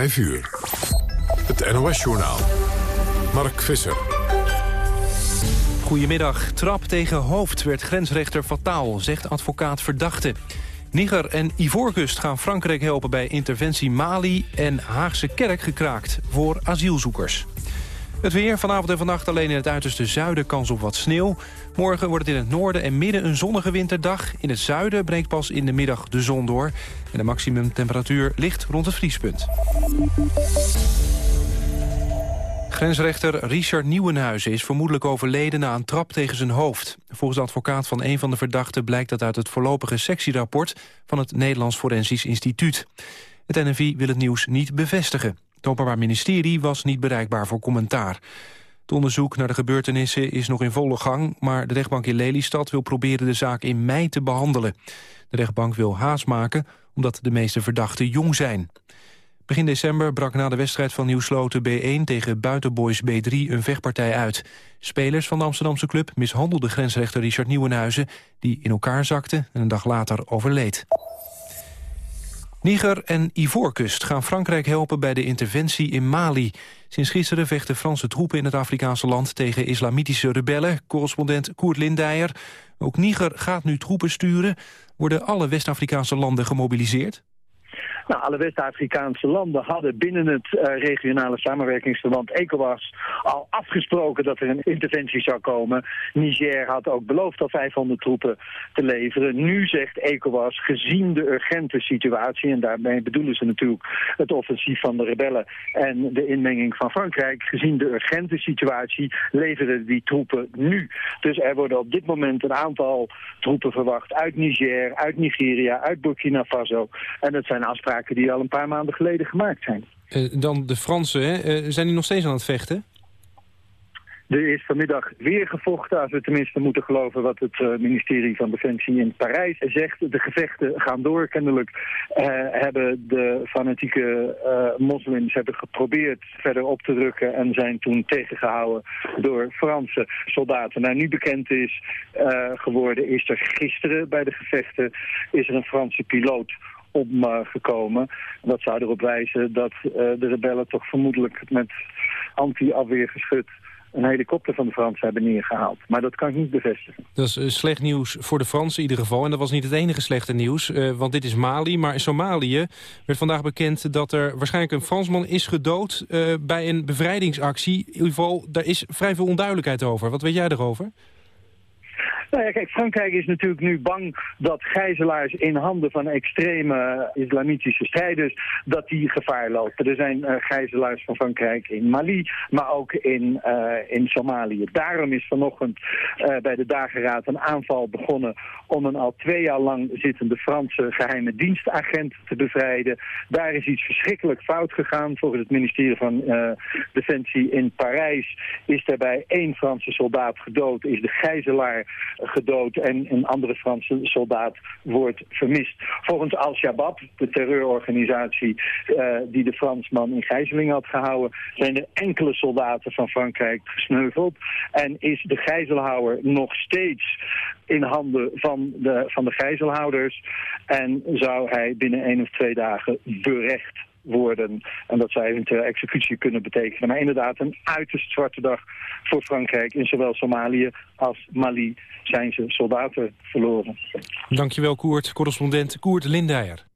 5 uur. Het NOS-journaal. Mark Visser. Goedemiddag. Trap tegen hoofd werd grensrechter fataal, zegt advocaat verdachte. Niger en Ivoorkust gaan Frankrijk helpen bij interventie Mali... en Haagse kerk gekraakt voor asielzoekers. Het weer vanavond en vannacht alleen in het uiterste zuiden kans op wat sneeuw. Morgen wordt het in het noorden en midden een zonnige winterdag. In het zuiden breekt pas in de middag de zon door. En de maximumtemperatuur ligt rond het vriespunt. Grensrechter Richard Nieuwenhuizen is vermoedelijk overleden na een trap tegen zijn hoofd. Volgens de advocaat van een van de verdachten blijkt dat uit het voorlopige sectierapport van het Nederlands Forensisch Instituut. Het NFI wil het nieuws niet bevestigen. Het Openbaar Ministerie was niet bereikbaar voor commentaar. Het onderzoek naar de gebeurtenissen is nog in volle gang... maar de rechtbank in Lelystad wil proberen de zaak in mei te behandelen. De rechtbank wil haast maken omdat de meeste verdachten jong zijn. Begin december brak na de wedstrijd van Nieuwsloten B1 tegen Buitenboys B3 een vechtpartij uit. Spelers van de Amsterdamse club mishandelden grensrechter Richard Nieuwenhuizen... die in elkaar zakte en een dag later overleed. Niger en Ivoorkust gaan Frankrijk helpen bij de interventie in Mali. Sinds gisteren vechten Franse troepen in het Afrikaanse land tegen islamitische rebellen. Correspondent Koert Lindijer. Ook Niger gaat nu troepen sturen. Worden alle West-Afrikaanse landen gemobiliseerd? Nou, alle West-Afrikaanse landen hadden binnen het uh, regionale samenwerkingsverband ECOWAS al afgesproken dat er een interventie zou komen. Niger had ook beloofd al 500 troepen te leveren. Nu zegt ECOWAS, gezien de urgente situatie, en daarmee bedoelen ze natuurlijk het offensief van de rebellen en de inmenging van Frankrijk, gezien de urgente situatie leveren die troepen nu. Dus er worden op dit moment een aantal troepen verwacht uit Niger, uit Nigeria, uit Burkina Faso. En dat zijn afspraken die al een paar maanden geleden gemaakt zijn. Uh, dan de Fransen, hè? Uh, zijn die nog steeds aan het vechten? Er is vanmiddag weer gevochten, als we tenminste moeten geloven wat het uh, ministerie van Defensie in Parijs zegt. De gevechten gaan door. Kennelijk uh, hebben de fanatieke uh, moslims hebben geprobeerd verder op te drukken en zijn toen tegengehouden door Franse soldaten. Nou, nu bekend is geworden, is er gisteren bij de gevechten is er een Franse piloot omgekomen. dat zou erop wijzen dat uh, de rebellen toch vermoedelijk met anti-afweergeschut een helikopter van de Fransen hebben neergehaald. Maar dat kan ik niet bevestigen. Dat is uh, slecht nieuws voor de Fransen in ieder geval. En dat was niet het enige slechte nieuws, want dit is Mali. Maar in Somalië werd vandaag bekend dat er waarschijnlijk een Fransman is gedood... Bij een bevrijdingsactie. In ieder geval, daar is vrij veel onduidelijkheid over. Wat weet jij erover? Nou ja, kijk, Frankrijk is natuurlijk nu bang dat gijzelaars in handen van extreme islamitische strijders, dat die gevaar lopen. Er zijn uh, gijzelaars van Frankrijk in Mali, maar ook in, uh, in Somalië. Daarom is vanochtend uh, bij de dageraad een aanval begonnen om een al twee jaar lang zittende Franse geheime dienstagent te bevrijden. Daar is iets verschrikkelijk fout gegaan. Volgens het ministerie van Defensie in Parijs is daarbij één Franse soldaat gedood, is de gijzelaar gedood en een andere Franse soldaat wordt vermist. Volgens Al-Shabaab, de terreurorganisatie uh, die de Fransman in gijzeling had gehouden, zijn er enkele soldaten van Frankrijk gesneuveld. En is de gijzelhouder nog steeds in handen van de, van de gijzelhouders en zou hij binnen één of twee dagen berecht worden. En dat zou eventueel executie kunnen betekenen. Maar inderdaad een uiterst zwarte dag voor Frankrijk. In zowel Somalië als Mali zijn ze soldaten verloren. Dankjewel Koert, correspondent Koert Lindijer.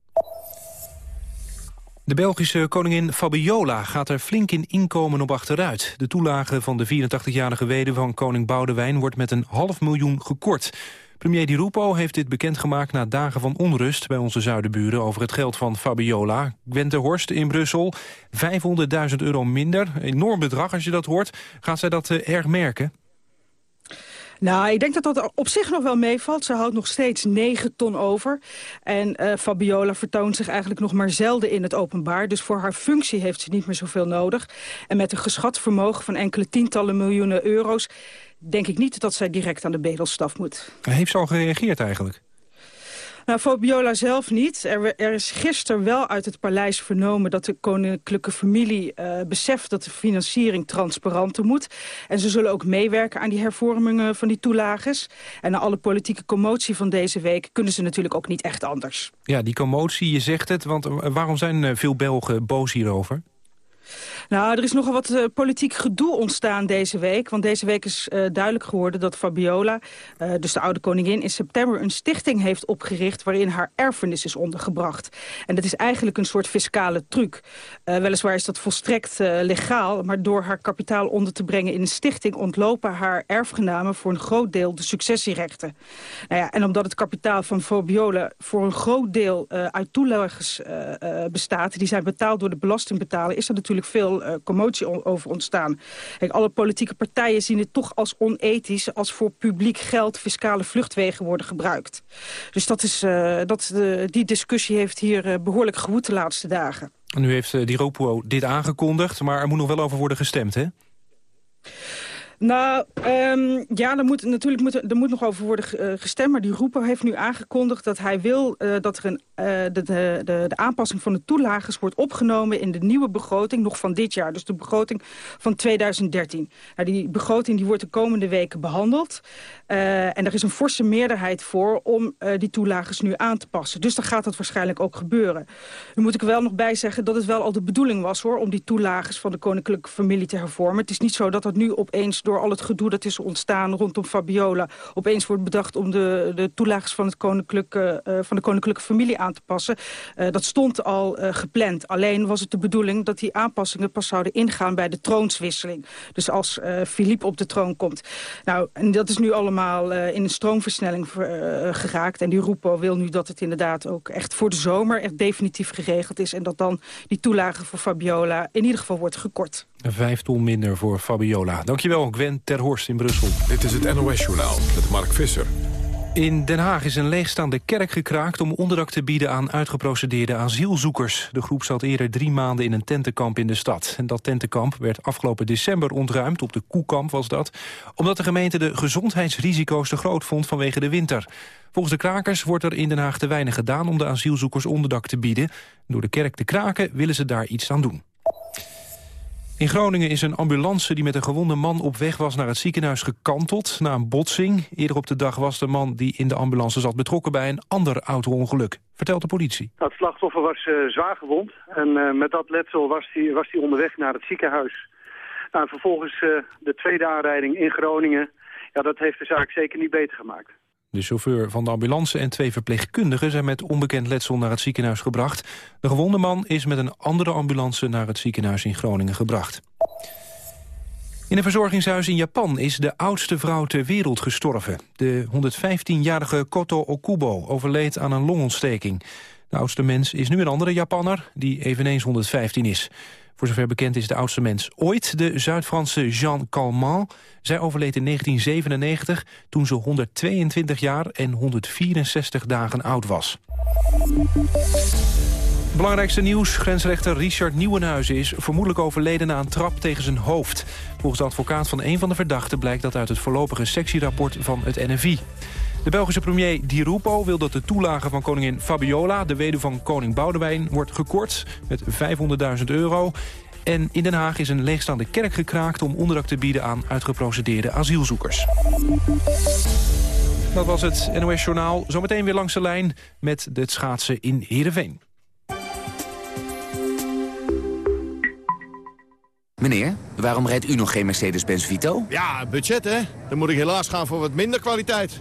De Belgische koningin Fabiola gaat er flink in inkomen op achteruit. De toelage van de 84-jarige weduwe van koning Boudewijn wordt met een half miljoen gekort. Premier Di Rupo heeft dit bekendgemaakt na dagen van onrust bij onze zuidenburen over het geld van Fabiola. Gwente Horst in Brussel, 500.000 euro minder. Enorm bedrag als je dat hoort. Gaat zij dat uh, erg merken? Nou, ik denk dat dat op zich nog wel meevalt. Ze houdt nog steeds 9 ton over. En uh, Fabiola vertoont zich eigenlijk nog maar zelden in het openbaar. Dus voor haar functie heeft ze niet meer zoveel nodig. En met een geschat vermogen van enkele tientallen miljoenen euro's... denk ik niet dat zij direct aan de bedelstaf moet. Heeft ze al gereageerd eigenlijk? Nou, Fabiola zelf niet. Er, er, is gisteren wel uit het paleis vernomen dat de koninklijke familie uh, beseft dat de financiering transparanter moet. En ze zullen ook meewerken aan die hervormingen van die toelages. En na alle politieke commotie van deze week kunnen ze natuurlijk ook niet echt anders. Ja, die commotie, je zegt het, want waarom zijn veel Belgen boos hierover? Nou, er is nogal wat uh, politiek gedoe ontstaan deze week. Want deze week is uh, duidelijk geworden dat Fabiola, uh, dus de oude koningin... in september een stichting heeft opgericht waarin haar erfenis is ondergebracht. En dat is eigenlijk een soort fiscale truc. weliswaar is dat volstrekt legaal, maar door haar kapitaal onder te brengen in een stichting... ontlopen haar erfgenamen voor een groot deel de successierechten. Nou ja, en omdat het kapitaal van Fabiola voor een groot deel uit toelages bestaat... die zijn betaald door de belastingbetaler, is er natuurlijk veel uh, commotie over ontstaan. Kijk, alle politieke partijen zien het toch als onethisch... als voor publiek geld fiscale vluchtwegen worden gebruikt. Dus dat is, uh, dat, uh, die discussie heeft hier behoorlijk gewoed de laatste dagen. Nu heeft Di Ropuo dit aangekondigd, maar er moet nog wel over worden gestemd, hè? Nou, um, ja, er moet, natuurlijk moet, er moet nog over worden uh, gestemd. Maar die roeper heeft nu aangekondigd dat hij wil uh, dat er een, de, de, de, de, aanpassing van de toelages wordt opgenomen in de nieuwe begroting nog van dit jaar. Dus de begroting van 2013. Nou, die begroting die wordt de komende weken behandeld. en er is een forse meerderheid voor om die toelages nu aan te passen. Dus dan gaat dat waarschijnlijk ook gebeuren. Nu moet ik er wel nog bij zeggen dat het wel al de bedoeling was hoor, om die toelages van de koninklijke familie te hervormen. Het is niet zo dat dat nu opeens door al het gedoe dat is ontstaan rondom Fabiola... opeens wordt bedacht om de, de toelages van, het koninklijke, uh, van de koninklijke familie aan te passen. Uh, dat stond al uh, gepland. Alleen was het de bedoeling dat die aanpassingen pas zouden ingaan bij de troonswisseling. Dus als Philippe op de troon komt. Nou, en dat is nu allemaal in een stroomversnelling geraakt. En die Roepo wil nu dat het inderdaad ook echt voor de zomer... echt definitief geregeld is. En dat dan die toelage voor Fabiola in ieder geval wordt gekort. Vijf ton minder voor Fabiola. Dankjewel, Gwen Terhorst in Brussel. Dit is het NOS-journaal met Mark Visser. In Den Haag is een leegstaande kerk gekraakt om onderdak te bieden aan uitgeprocedeerde asielzoekers. De groep zat eerder drie maanden in een tentenkamp in de stad. En dat tentenkamp werd afgelopen december ontruimd, op de Koekamp was dat, omdat de gemeente de gezondheidsrisico's te groot vond vanwege de winter. Volgens de krakers wordt er in Den Haag te weinig gedaan om de asielzoekers onderdak te bieden. Door de kerk te kraken willen ze daar iets aan doen. In Groningen is een ambulance die met een gewonde man op weg was naar het ziekenhuis gekanteld na een botsing. Eerder op de dag was de man die in de ambulance zat betrokken bij een ander auto-ongeluk, vertelt de politie. Het slachtoffer was uh, zwaar gewond en uh, met dat letsel was hij was onderweg naar het ziekenhuis. Nou, vervolgens uh, de tweede aanrijding in Groningen, ja, dat heeft de zaak zeker niet beter gemaakt. De chauffeur van de ambulance en twee verpleegkundigen zijn met onbekend letsel naar het ziekenhuis gebracht. De gewonde man is met een andere ambulance naar het ziekenhuis in Groningen gebracht. In een verzorgingshuis in Japan is de oudste vrouw ter wereld gestorven. De 115-jarige Koto Okubo overleed aan een longontsteking. De oudste mens is nu een andere Japanner, die eveneens 115 is. Voor zover bekend is de oudste mens ooit de Zuid-Franse Jean Calment. Zij overleed in 1997 toen ze 122 jaar en 164 dagen oud was. Belangrijkste nieuws. Grensrechter Richard Nieuwenhuizen is vermoedelijk overleden na een trap tegen zijn hoofd. Volgens de advocaat van een van de verdachten blijkt dat uit het voorlopige sectierapport van het NFI. De Belgische premier Di Rupo wil dat de toelage van koningin Fabiola... de weduwe van koning Boudewijn, wordt gekort met 500.000 euro. En in Den Haag is een leegstaande kerk gekraakt... om onderdak te bieden aan uitgeprocedeerde asielzoekers. Dat was het NOS Journaal. Zometeen weer langs de lijn met het schaatsen in Heerenveen. Meneer, waarom rijdt u nog geen Mercedes-Benz Vito? Ja, budget hè. Dan moet ik helaas gaan voor wat minder kwaliteit.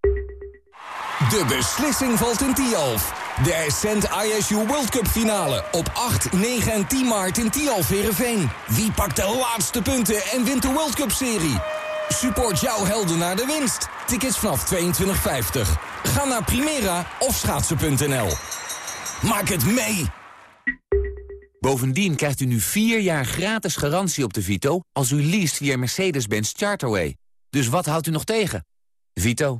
De beslissing valt in Tialf. De Ascent ISU World Cup finale op 8, 9 en 10 maart in Tialf Heerenveen. Wie pakt de laatste punten en wint de World Cup serie? Support jouw helden naar de winst. Tickets vanaf 22,50. Ga naar Primera of schaatsen.nl. Maak het mee! Bovendien krijgt u nu 4 jaar gratis garantie op de Vito... als u leest via Mercedes-Benz Charterway. Dus wat houdt u nog tegen? Vito,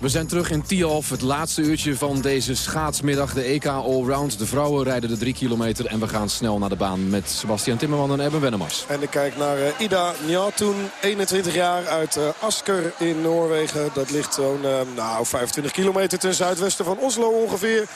We zijn terug in Tialf, het laatste uurtje van deze schaatsmiddag. De EK Allround. De vrouwen rijden de drie kilometer en we gaan snel naar de baan met Sebastian Timmerman en Ebben Wennemars. En ik kijk naar uh, Ida Njatoen, 21 jaar uit uh, Asker in Noorwegen. Dat ligt zo'n uh, nou, 25 kilometer ten zuidwesten van Oslo ongeveer.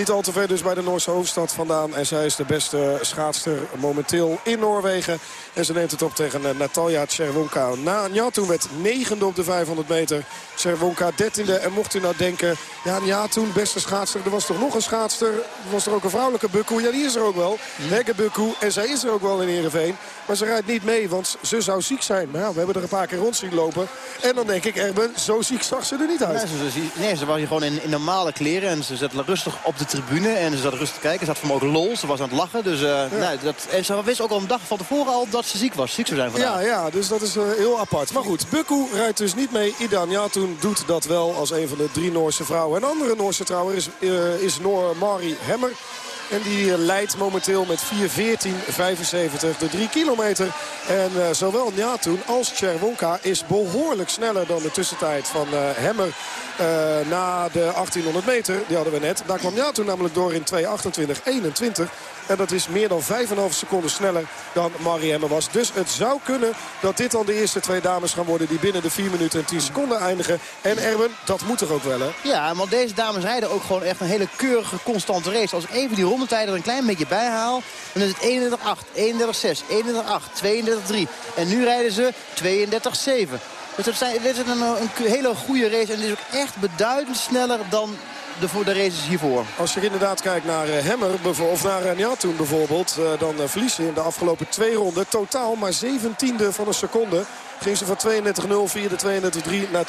Niet al te ver dus bij de Noorse hoofdstad vandaan. En zij is de beste schaatster momenteel in Noorwegen. En ze neemt het op tegen uh, Natalia Cerwonka. Na Njatoen werd negende op de 500 meter. Cerwonka dertiende. En mocht u nou denken, ja Njatoen, beste schaatster. Er was toch nog een schaatster. Er was er ook een vrouwelijke Bukku. Ja, die is er ook wel. Mm. Hegge Bukku. En zij is er ook wel in Ereveen. Maar ze rijdt niet mee, want ze zou ziek zijn. Maar ja, we hebben er een paar keer rond zien lopen. En dan denk ik, Erben, zo ziek zag ze er niet uit. Nee, ze, nee, ze was hier gewoon in, in normale kleren. En ze zat rustig op de tribune. En ze zat rustig te kijken. Ze had vermogen lol. Ze was aan het lachen. Dus, uh, ja. nou, dat, en ze wist ook al een dag van tevoren al dat ze ziek was. Ziek zou zijn vandaag. Ja, ja dus dat is uh, heel apart. Maar goed, Bukku rijdt dus niet mee. Ida Njatoen doet dat wel als een van de drie Noorse vrouwen. Een andere Noorse trouwer is, uh, is Noor Mari Hemmer. En die leidt momenteel met 4.14.75 de 3 kilometer. En uh, zowel Njatoen als Cherwonka is behoorlijk sneller dan de tussentijd van uh, Hemmer. Na de 1800 meter, die hadden we net. Daar kwam Njatoen namelijk door in 2.28.21. En dat is meer dan 5,5 seconden sneller dan Hemmer was. Dus het zou kunnen dat dit dan de eerste twee dames gaan worden... die binnen de 4 minuten en 10 seconden eindigen. En Erben, dat moet er ook wel, hè? Ja, want deze dames rijden ook gewoon echt een hele keurige, constante race. Als ik even die rondetijden er een klein beetje bij haal... dan is het 31-8, 31-6, 31-8, 32-3. En nu rijden ze 32-7. Dus dit is een, een hele goede race. En het is ook echt beduidend sneller dan de, voor de races hiervoor. Als je inderdaad kijkt naar uh, Hemmer of naar uh, Njatoen bijvoorbeeld... Uh, dan verlies je in de afgelopen twee ronden totaal maar 17e van een seconde. Ging ze van 32-0 via de 32-3 naar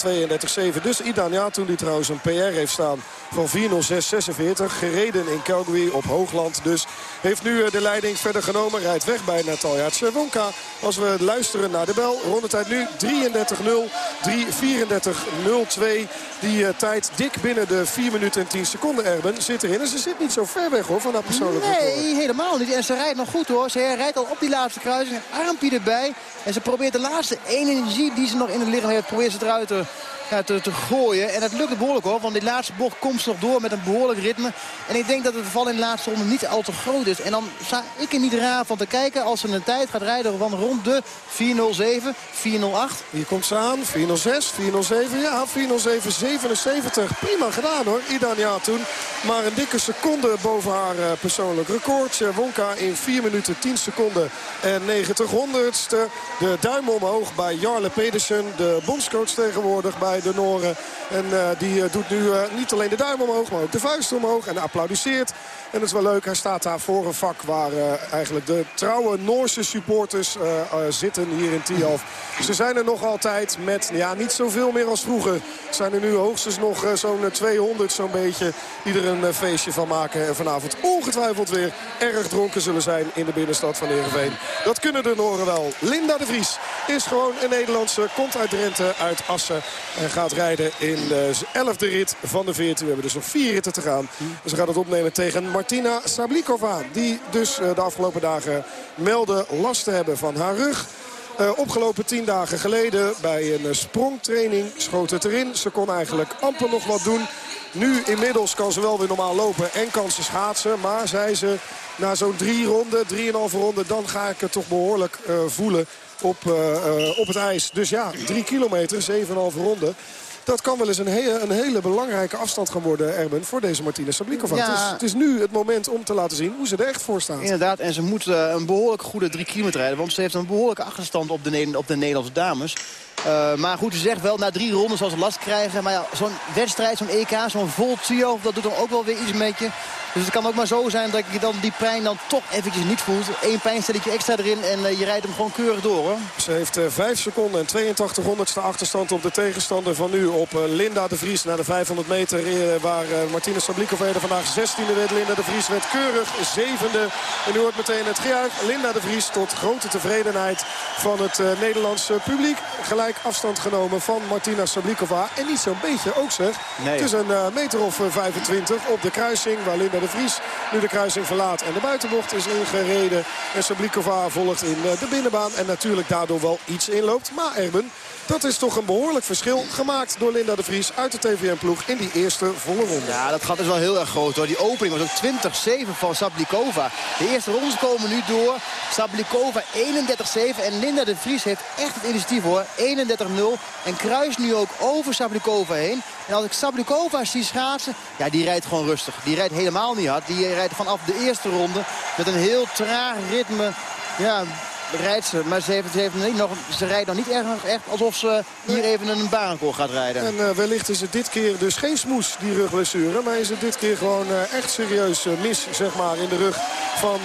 32-7. Dus Ida Njatoen die trouwens een PR heeft staan van 4.06.46. Gereden in Calgary op Hoogland. Dus heeft nu de leiding verder genomen. Rijdt weg bij Natalia Cervonka. Als we luisteren naar de bel. Rondetijd nu 33-0. 3.34.02. Die tijd dik binnen de 4 minuten en 10 seconden Erben zit erin. En ze zit niet zo ver weg hoor van dat persoonlijk Nee, record. helemaal niet. En ze rijdt nog goed hoor. Ze rijdt al op die laatste kruising. Armpje erbij. En ze probeert de laatste energie die ze nog in het lichaam heeft... probeert ze eruit te, te, te, gooien. En dat lukt behoorlijk hoor. Want die laatste bocht komt nog door met een behoorlijk ritme. En ik denk dat het val in de laatste ronde niet al te groot is. En dan sta ik er niet raar van te kijken als ze een tijd gaat rijden van rond de 407, 408. Hier komt ze aan. 406, 407. Ja, 407, 77. Prima gedaan hoor. Ida Njatoen. Maar een dikke seconde boven haar uh, persoonlijk record. Wonka in 4 minuten 10 seconden en 90 honderdste. De duim omhoog bij Jarle Pedersen. De bondscoach tegenwoordig bij de Noren. En uh, die uh, doet nu uh, niet alleen de duim omhoog, maar ook de vuist omhoog. En applaudisseert. En dat is wel leuk. Hij staat daar voor een vak waar eigenlijk de trouwe Noorse supporters zitten hier in Tialf. Ze zijn er nog altijd met ja, niet zoveel meer als vroeger. Er zijn er nu hoogstens nog zo'n 200 zo'n beetje die er een feestje van maken. En vanavond ongetwijfeld weer erg dronken zullen zijn in de binnenstad van Heerenveen. Dat kunnen de Noren wel. Linda de Vries is gewoon een Nederlandse. Komt uit Drenthe, uit Assen. En gaat rijden in de 11e rit van de 14. We hebben dus nog vier ritten te gaan. Dus ze gaat het opnemen tegen Martina Sablikova. Die dus de afgelopen dagen meldde last te hebben van haar rug. Uh, opgelopen tien dagen geleden bij een sprongtraining schoot het erin. Ze kon eigenlijk amper nog wat doen. Nu inmiddels kan ze wel weer normaal lopen en kan ze schaatsen. Maar zei ze na zo'n drie ronden, drieënhalve ronden... dan ga ik het toch behoorlijk uh, voelen op, uh, uh, op het ijs. Dus ja, drie kilometer, zevenhalve ronden. Dat kan wel eens een hele, een hele belangrijke afstand gaan worden, Erben, voor deze Martina Sablikova. Ja. Het, is, het, is, nu het moment om te laten zien hoe ze er echt voor staat. Inderdaad, en ze moet een behoorlijk goede drie kilometer rijden. Want ze heeft een behoorlijke achterstand op de, op de Nederlandse dames. Uh, maar goed, ze zegt wel, na drie rondes zal ze last krijgen. Maar ja, zo'n wedstrijd, zo'n EK, zo'n vol trio, dat doet dan ook wel weer iets met je. Dus het kan ook maar zo zijn dat je dan die pijn dan toch eventjes niet voelt. Eén pijnstelletje extra erin en uh, je rijdt hem gewoon keurig door hoor. Ze heeft uh, 5 seconden en 82 honderdste achterstand op de tegenstander van nu op Linda de Vries. Naar de 500 meter waar Martina Sablikova er vandaag 16e werd. Linda de Vries werd keurig zevende. En nu wordt meteen het gejuich. Linda de Vries tot grote tevredenheid van het Nederlandse publiek. Afstand genomen van Martina Sablikova. En niet zo'n beetje ook zeg. Nee. Het is een meter of 25 op de kruising waar Linda de Vries nu de kruising verlaat. En de buitenbocht is ingereden. En Sablikova volgt in de binnenbaan. En natuurlijk daardoor wel iets inloopt. Maar Erben, dat is toch een behoorlijk verschil gemaakt door Linda de Vries uit de TVM-ploeg in die eerste volle ronde. Ja, dat gat is wel heel erg groot hoor. Die opening was ook 20-7 van Sablikova. De eerste rondes komen nu door. Sablikova 31-7 en Linda de Vries heeft echt het initiatief hoor. 31-0 en kruist nu ook over Sablikova heen. En als ik Sablikova zie schaatsen, ja die rijdt gewoon rustig. Die rijdt helemaal niet hard. Die rijdt vanaf de eerste ronde met een heel traag ritme. Ja, rijdt ze. Maar ze, heeft, ze, heeft niet nog, ze rijdt nog niet echt, echt alsof ze hier even een baankool gaat rijden. En uh, wellicht is het dit keer dus geen smoes, die rugblessure. Maar is het dit keer gewoon uh, echt serieus uh, mis, zeg maar, in de rug van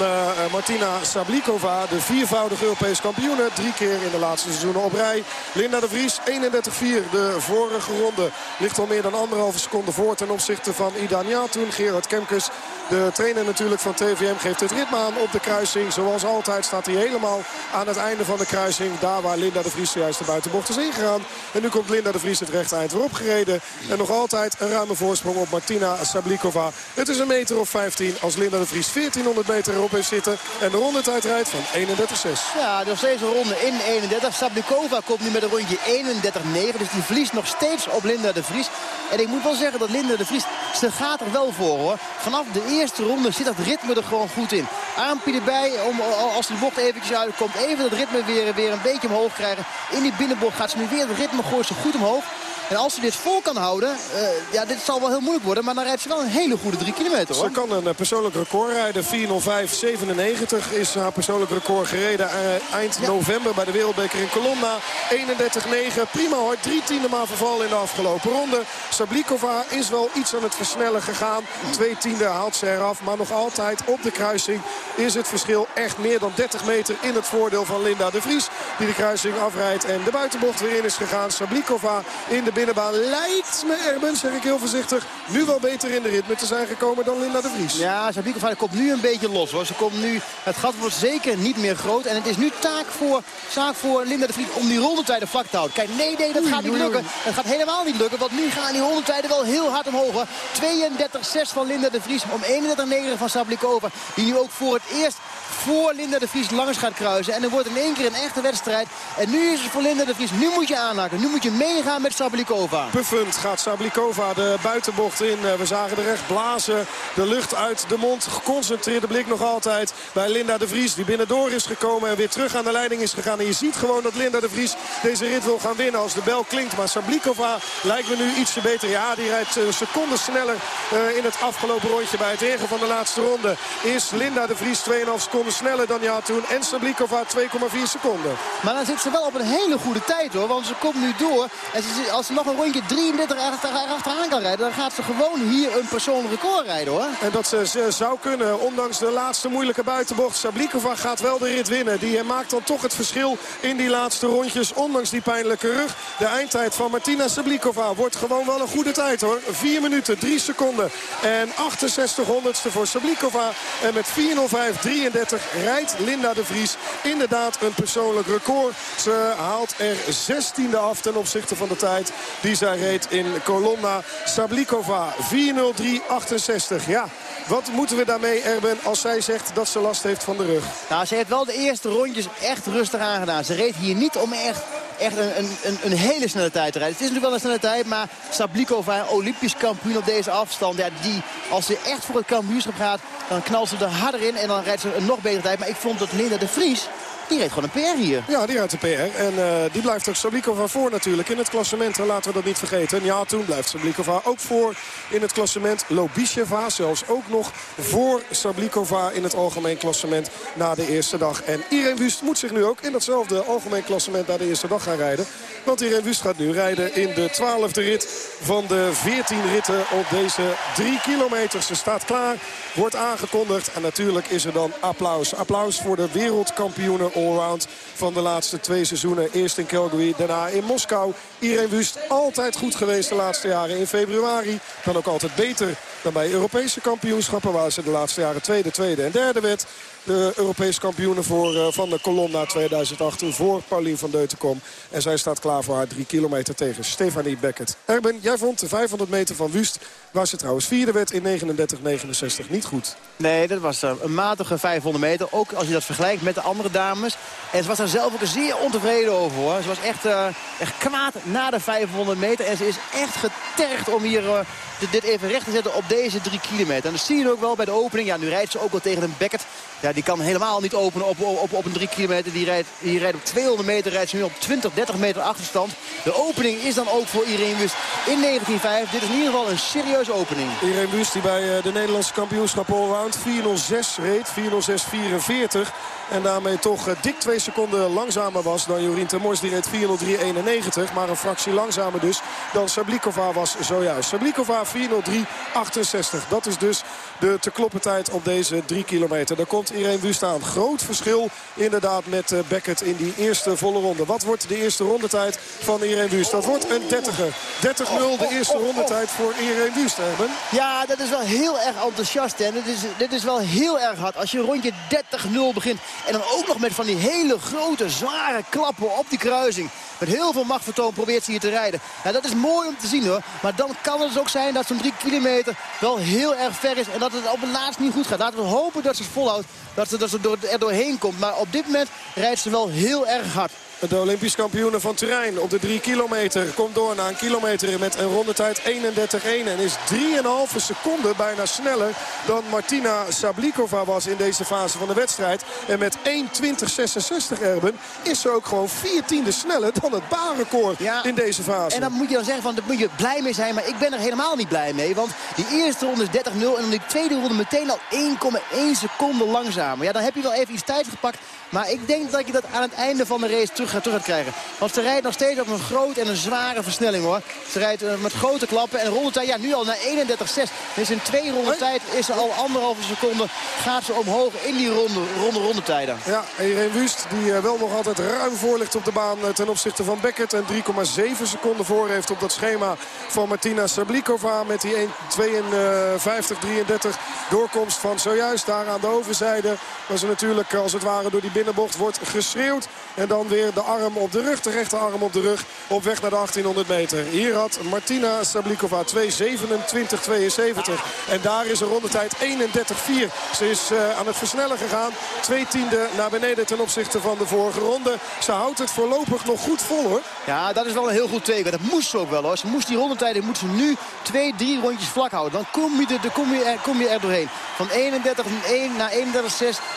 Martina Sablikova. De viervoudige Europese kampioene. Drie keer in de laatste seizoenen op rij. Linda de Vries, 31-4. De vorige ronde ligt al meer dan anderhalve seconde voor ten opzichte van Ida toen Gerard Kemkes, de trainer natuurlijk van TVM, geeft het ritme aan op de kruising. Zoals altijd staat hij helemaal aan het einde van de kruising. Daar waar Linda de Vries juist de buitenbocht is ingegaan. En nu komt Linda de Vries het rechte eind weer opgereden. En nog altijd een ruime voorsprong op Martina Sablikova. Het is een meter of 15 als Linda de Vries 1400 meter erop heeft zitten. En de rondetijd rijdt van 31,6. Ja, nog steeds een ronde in 31. Sablikova komt nu met een rondje 31,9. Dus die verliest nog steeds op Linda de Vries. En ik moet wel zeggen dat Linda de Vries, ze gaat er wel voor hoor. Vanaf de eerste ronde zit dat ritme er gewoon goed in. Armpje erbij, om, als de bocht eventjes uitkomt, even het ritme weer, weer een beetje omhoog krijgen. In die binnenbocht gaat ze nu weer het ritme gooien ze goed omhoog. En als ze dit vol kan houden, uh, ja, dit zal wel heel moeilijk worden. Maar dan rijdt ze wel een hele goede 3 kilometer hoor. Ze kan een uh, persoonlijk record rijden. 4.05.97 is haar persoonlijk record gereden uh, eind ja. november bij de Wereldbeker in Colonna. 31.9. Prima hoor. Drie tiende maar verval in de afgelopen ronde. Sablikova is wel iets aan het versnellen gegaan. Twee tiende haalt ze eraf. Maar nog altijd op de kruising is het verschil echt meer dan 30 meter in het voordeel van Linda de Vries. Die de kruising afrijdt en de buitenbocht weer in is gegaan. Sablikova in de binnenbaan lijkt me Erben, zeg ik heel voorzichtig, nu wel beter in de ritme te zijn gekomen dan Linda de Vries. Ja, Sablikova komt nu een beetje los hoor. Ze komt nu, het gat wordt zeker niet meer groot. En het is nu taak voor, zaak voor Linda de Vries om die rondetijden vlak te houden. Kijk, nee, nee, dat gaat niet lukken. Het gaat helemaal niet lukken, want nu gaan die rondetijden wel heel hard omhoog. 32-6 van Linda de Vries om 31-9 van Sablikova. Die nu ook voor het eerst voor Linda de Vries langs gaat kruisen. En er wordt in één keer een echte wedstrijd. En nu is het voor Linda de Vries. Nu moet je aanhaken. Nu moet je meegaan met Sablikova. Puffend gaat Sablikova de buitenbocht in. Eh, we zagen de recht blazen. De lucht uit de mond. Geconcentreerde blik nog altijd bij Linda de Vries. Die binnendoor is gekomen en weer terug aan de leiding is gegaan. En je ziet gewoon dat Linda de Vries deze rit wil gaan winnen als de bel klinkt. Maar Sablikova lijkt me nu ietsje beter. Ja, die rijdt een seconde sneller uh, in het afgelopen rondje bij het ingaan van de laatste ronde. Is Linda de Vries 2,5 seconden sneller dan ja toen. En Sablikova 2,4 seconden. Maar dan zit ze wel op een hele goede tijd hoor. Want ze komt nu door. En ze, als ze nog een rondje 33 achteraan kan rijden... dan gaat ze gewoon hier een persoonlijk record rijden hoor. En dat ze, ze zou kunnen. Ondanks de laatste moeilijke buitenbocht. Sablikova gaat wel de rit winnen. Die maakt dan toch het verschil in die laatste rondjes. Ondanks die pijnlijke rug. De eindtijd van Martina Sablikova wordt gewoon wel een goede tijd hoor. 4 minuten, 3 seconden. En 68 honderdste voor Sablikova. En met 4.05.33 rijdt Linda de Vries inderdaad een persoonlijk record. Ze haalt er 16e af ten opzichte van de tijd die zij reed in Colonna. Sablikova 4.03.68. Ja, wat moeten we daarmee, Erben, als zij zegt dat ze last heeft van de rug? Nou, ze heeft wel de eerste rondjes echt rustig aangedaan. Ze reed hier niet om echt echt een, een, een, hele snelle tijd te rijden. Het is natuurlijk wel een snelle tijd, maar Sablikova, Olympisch kampioen op deze afstand. Ja, die, als ze echt voor het kampioenschap gaat, dan knalt ze er harder in en dan rijdt ze een nog betere tijd. Maar ik vond dat Linda de Vries die reed gewoon een PR hier. Ja, die rijdt een PR. En uh, die blijft ook Sablikova voor natuurlijk in het klassement. En laten we dat niet vergeten. En ja, toen blijft Sablikova ook voor in het klassement. Lobisheva zelfs ook nog voor Sablikova in het algemeen klassement na de eerste dag. En Irene Wust moet zich nu ook in datzelfde algemeen klassement na de eerste dag gaan rijden. Want Irene Wust gaat nu rijden in de twaalfde rit van de 14 ritten op deze drie kilometer. Ze staat klaar, wordt aangekondigd. En natuurlijk is er dan applaus. Applaus voor de wereldkampioenen allround van de laatste twee seizoenen. Eerst in Calgary, daarna in Moskou. Irene Wust altijd goed geweest de laatste jaren in februari. Dan ook altijd beter bij Europese kampioenschappen... waar ze de laatste jaren tweede, tweede en derde werd de Europese kampioenen voor, uh, van de Colonna 2008 voor Paulien van Deutenkom. En zij staat klaar voor haar drie kilometer tegen Stefanie Beckett. Erben, jij vond de 500 meter van Wust, waar ze trouwens vierde werd in 39-69, niet goed. Nee, dat was uh, een matige 500 meter. Ook als je dat vergelijkt met de andere dames. En ze was daar zelf ook zeer ontevreden over hoor. Ze was echt, uh, echt kwaad na de 500 meter. En ze is echt getergd om hier dit even recht te zetten op deze drie kilometer. En dat zie je ook wel bij de opening. Ja, nu rijdt ze ook wel tegen een Beckett. Ja, die kan helemaal niet openen op, op, op een 3 kilometer. Die rijdt, die rijdt op 200 meter, rijdt ze nu op 20, 30 meter achterstand. De opening is dan ook voor Irene Wust in 1905. Dit is in ieder geval een serieuze opening. Irene Wust die bij eh, de Nederlandse kampioenschap allround 4.06 reed, 4.06.44. En daarmee toch eh, dik twee seconden langzamer was dan Jorien Temors. Die reed 4.03.91. Maar een fractie langzamer dus dan Sablikova was zojuist. Sablikova 4.03.68. Dat is dus de te kloppen tijd op deze drie kilometer. Daar komt Irene Wust aan. Groot verschil inderdaad met eh, Beckett in die eerste volle ronde. Wat wordt de eerste rondetijd van Irene Wust? Dat wordt een 30er. 30-0 de eerste rondetijd voor Irene Wust. Ja, dat is wel heel erg enthousiast. En dit is, dit is wel heel erg hard. Als je rondje 30-0 begint en dan ook nog met van die hele grote, zware klappen op die kruising. Met heel veel machtvertoon probeert ze hier te rijden. Ja, dat is mooi om te zien hoor. Maar dan kan het dus ook zijn dat zo'n drie kilometer wel heel erg ver is. En dat het op het laatst niet goed gaat. Laten we hopen dat ze het volhoudt. Dat ze, dat ze er doorheen komt. Maar op dit moment rijdt ze wel heel erg hard. De Olympisch kampioene van Turijn op de 3 kilometer komt door na een kilometer met een rondetijd 31-1. En is 3,5 seconden bijna sneller dan Martina Sablikova was in deze fase van de wedstrijd. En met 1.20.66 Erben is ze ook gewoon 14e sneller dan het baanrecord ja, in deze fase. En dan moet je dan zeggen van daar moet je blij mee zijn. Maar ik ben er helemaal niet blij mee. Want die eerste ronde is 30-0 en dan die tweede ronde meteen al 1,1 seconde langzamer. Ja, dan heb je wel even iets tijd gepakt. Maar ik denk dat je dat aan het einde van de race terug gaat, terug gaat krijgen. Want ze rijdt nog steeds op een grote en een zware versnelling hoor. Ze rijdt uh, met grote klappen en rondetijd, ja nu al naar 31-6. Dus in twee ronden tijd is ze al anderhalve seconde. Gaat ze omhoog in die ronde, ronde rondetijden. Ja, Irene Wust die uh, wel nog altijd ruim voor ligt op de baan uh, ten opzichte van Beckett. En 3,7 seconden voor heeft op dat schema van Martina Sablikova. Met die 1,52-33 doorkomst van zojuist daar aan de overzijde. Was ze natuurlijk als het ware door die binnenbocht wordt geschreeuwd. En dan weer de arm op de rug, de rechterarm op de rug. Op weg naar de 1800 meter. Hier had Martina Sablikova 2.27.72. En daar is een rondetijd 31-4. Ze is uh, aan het versnellen gegaan. Twee tiende naar beneden ten opzichte van de vorige ronde. Ze houdt het voorlopig nog goed vol hoor. Ja, dat is wel een heel goed teken. Dat moest ze ook wel hoor. Ze moest die rondetijden moet ze nu twee, drie rondjes vlak houden. Dan kom je, er, kom je, er, kom je er doorheen. Van 31-1 naar 31-6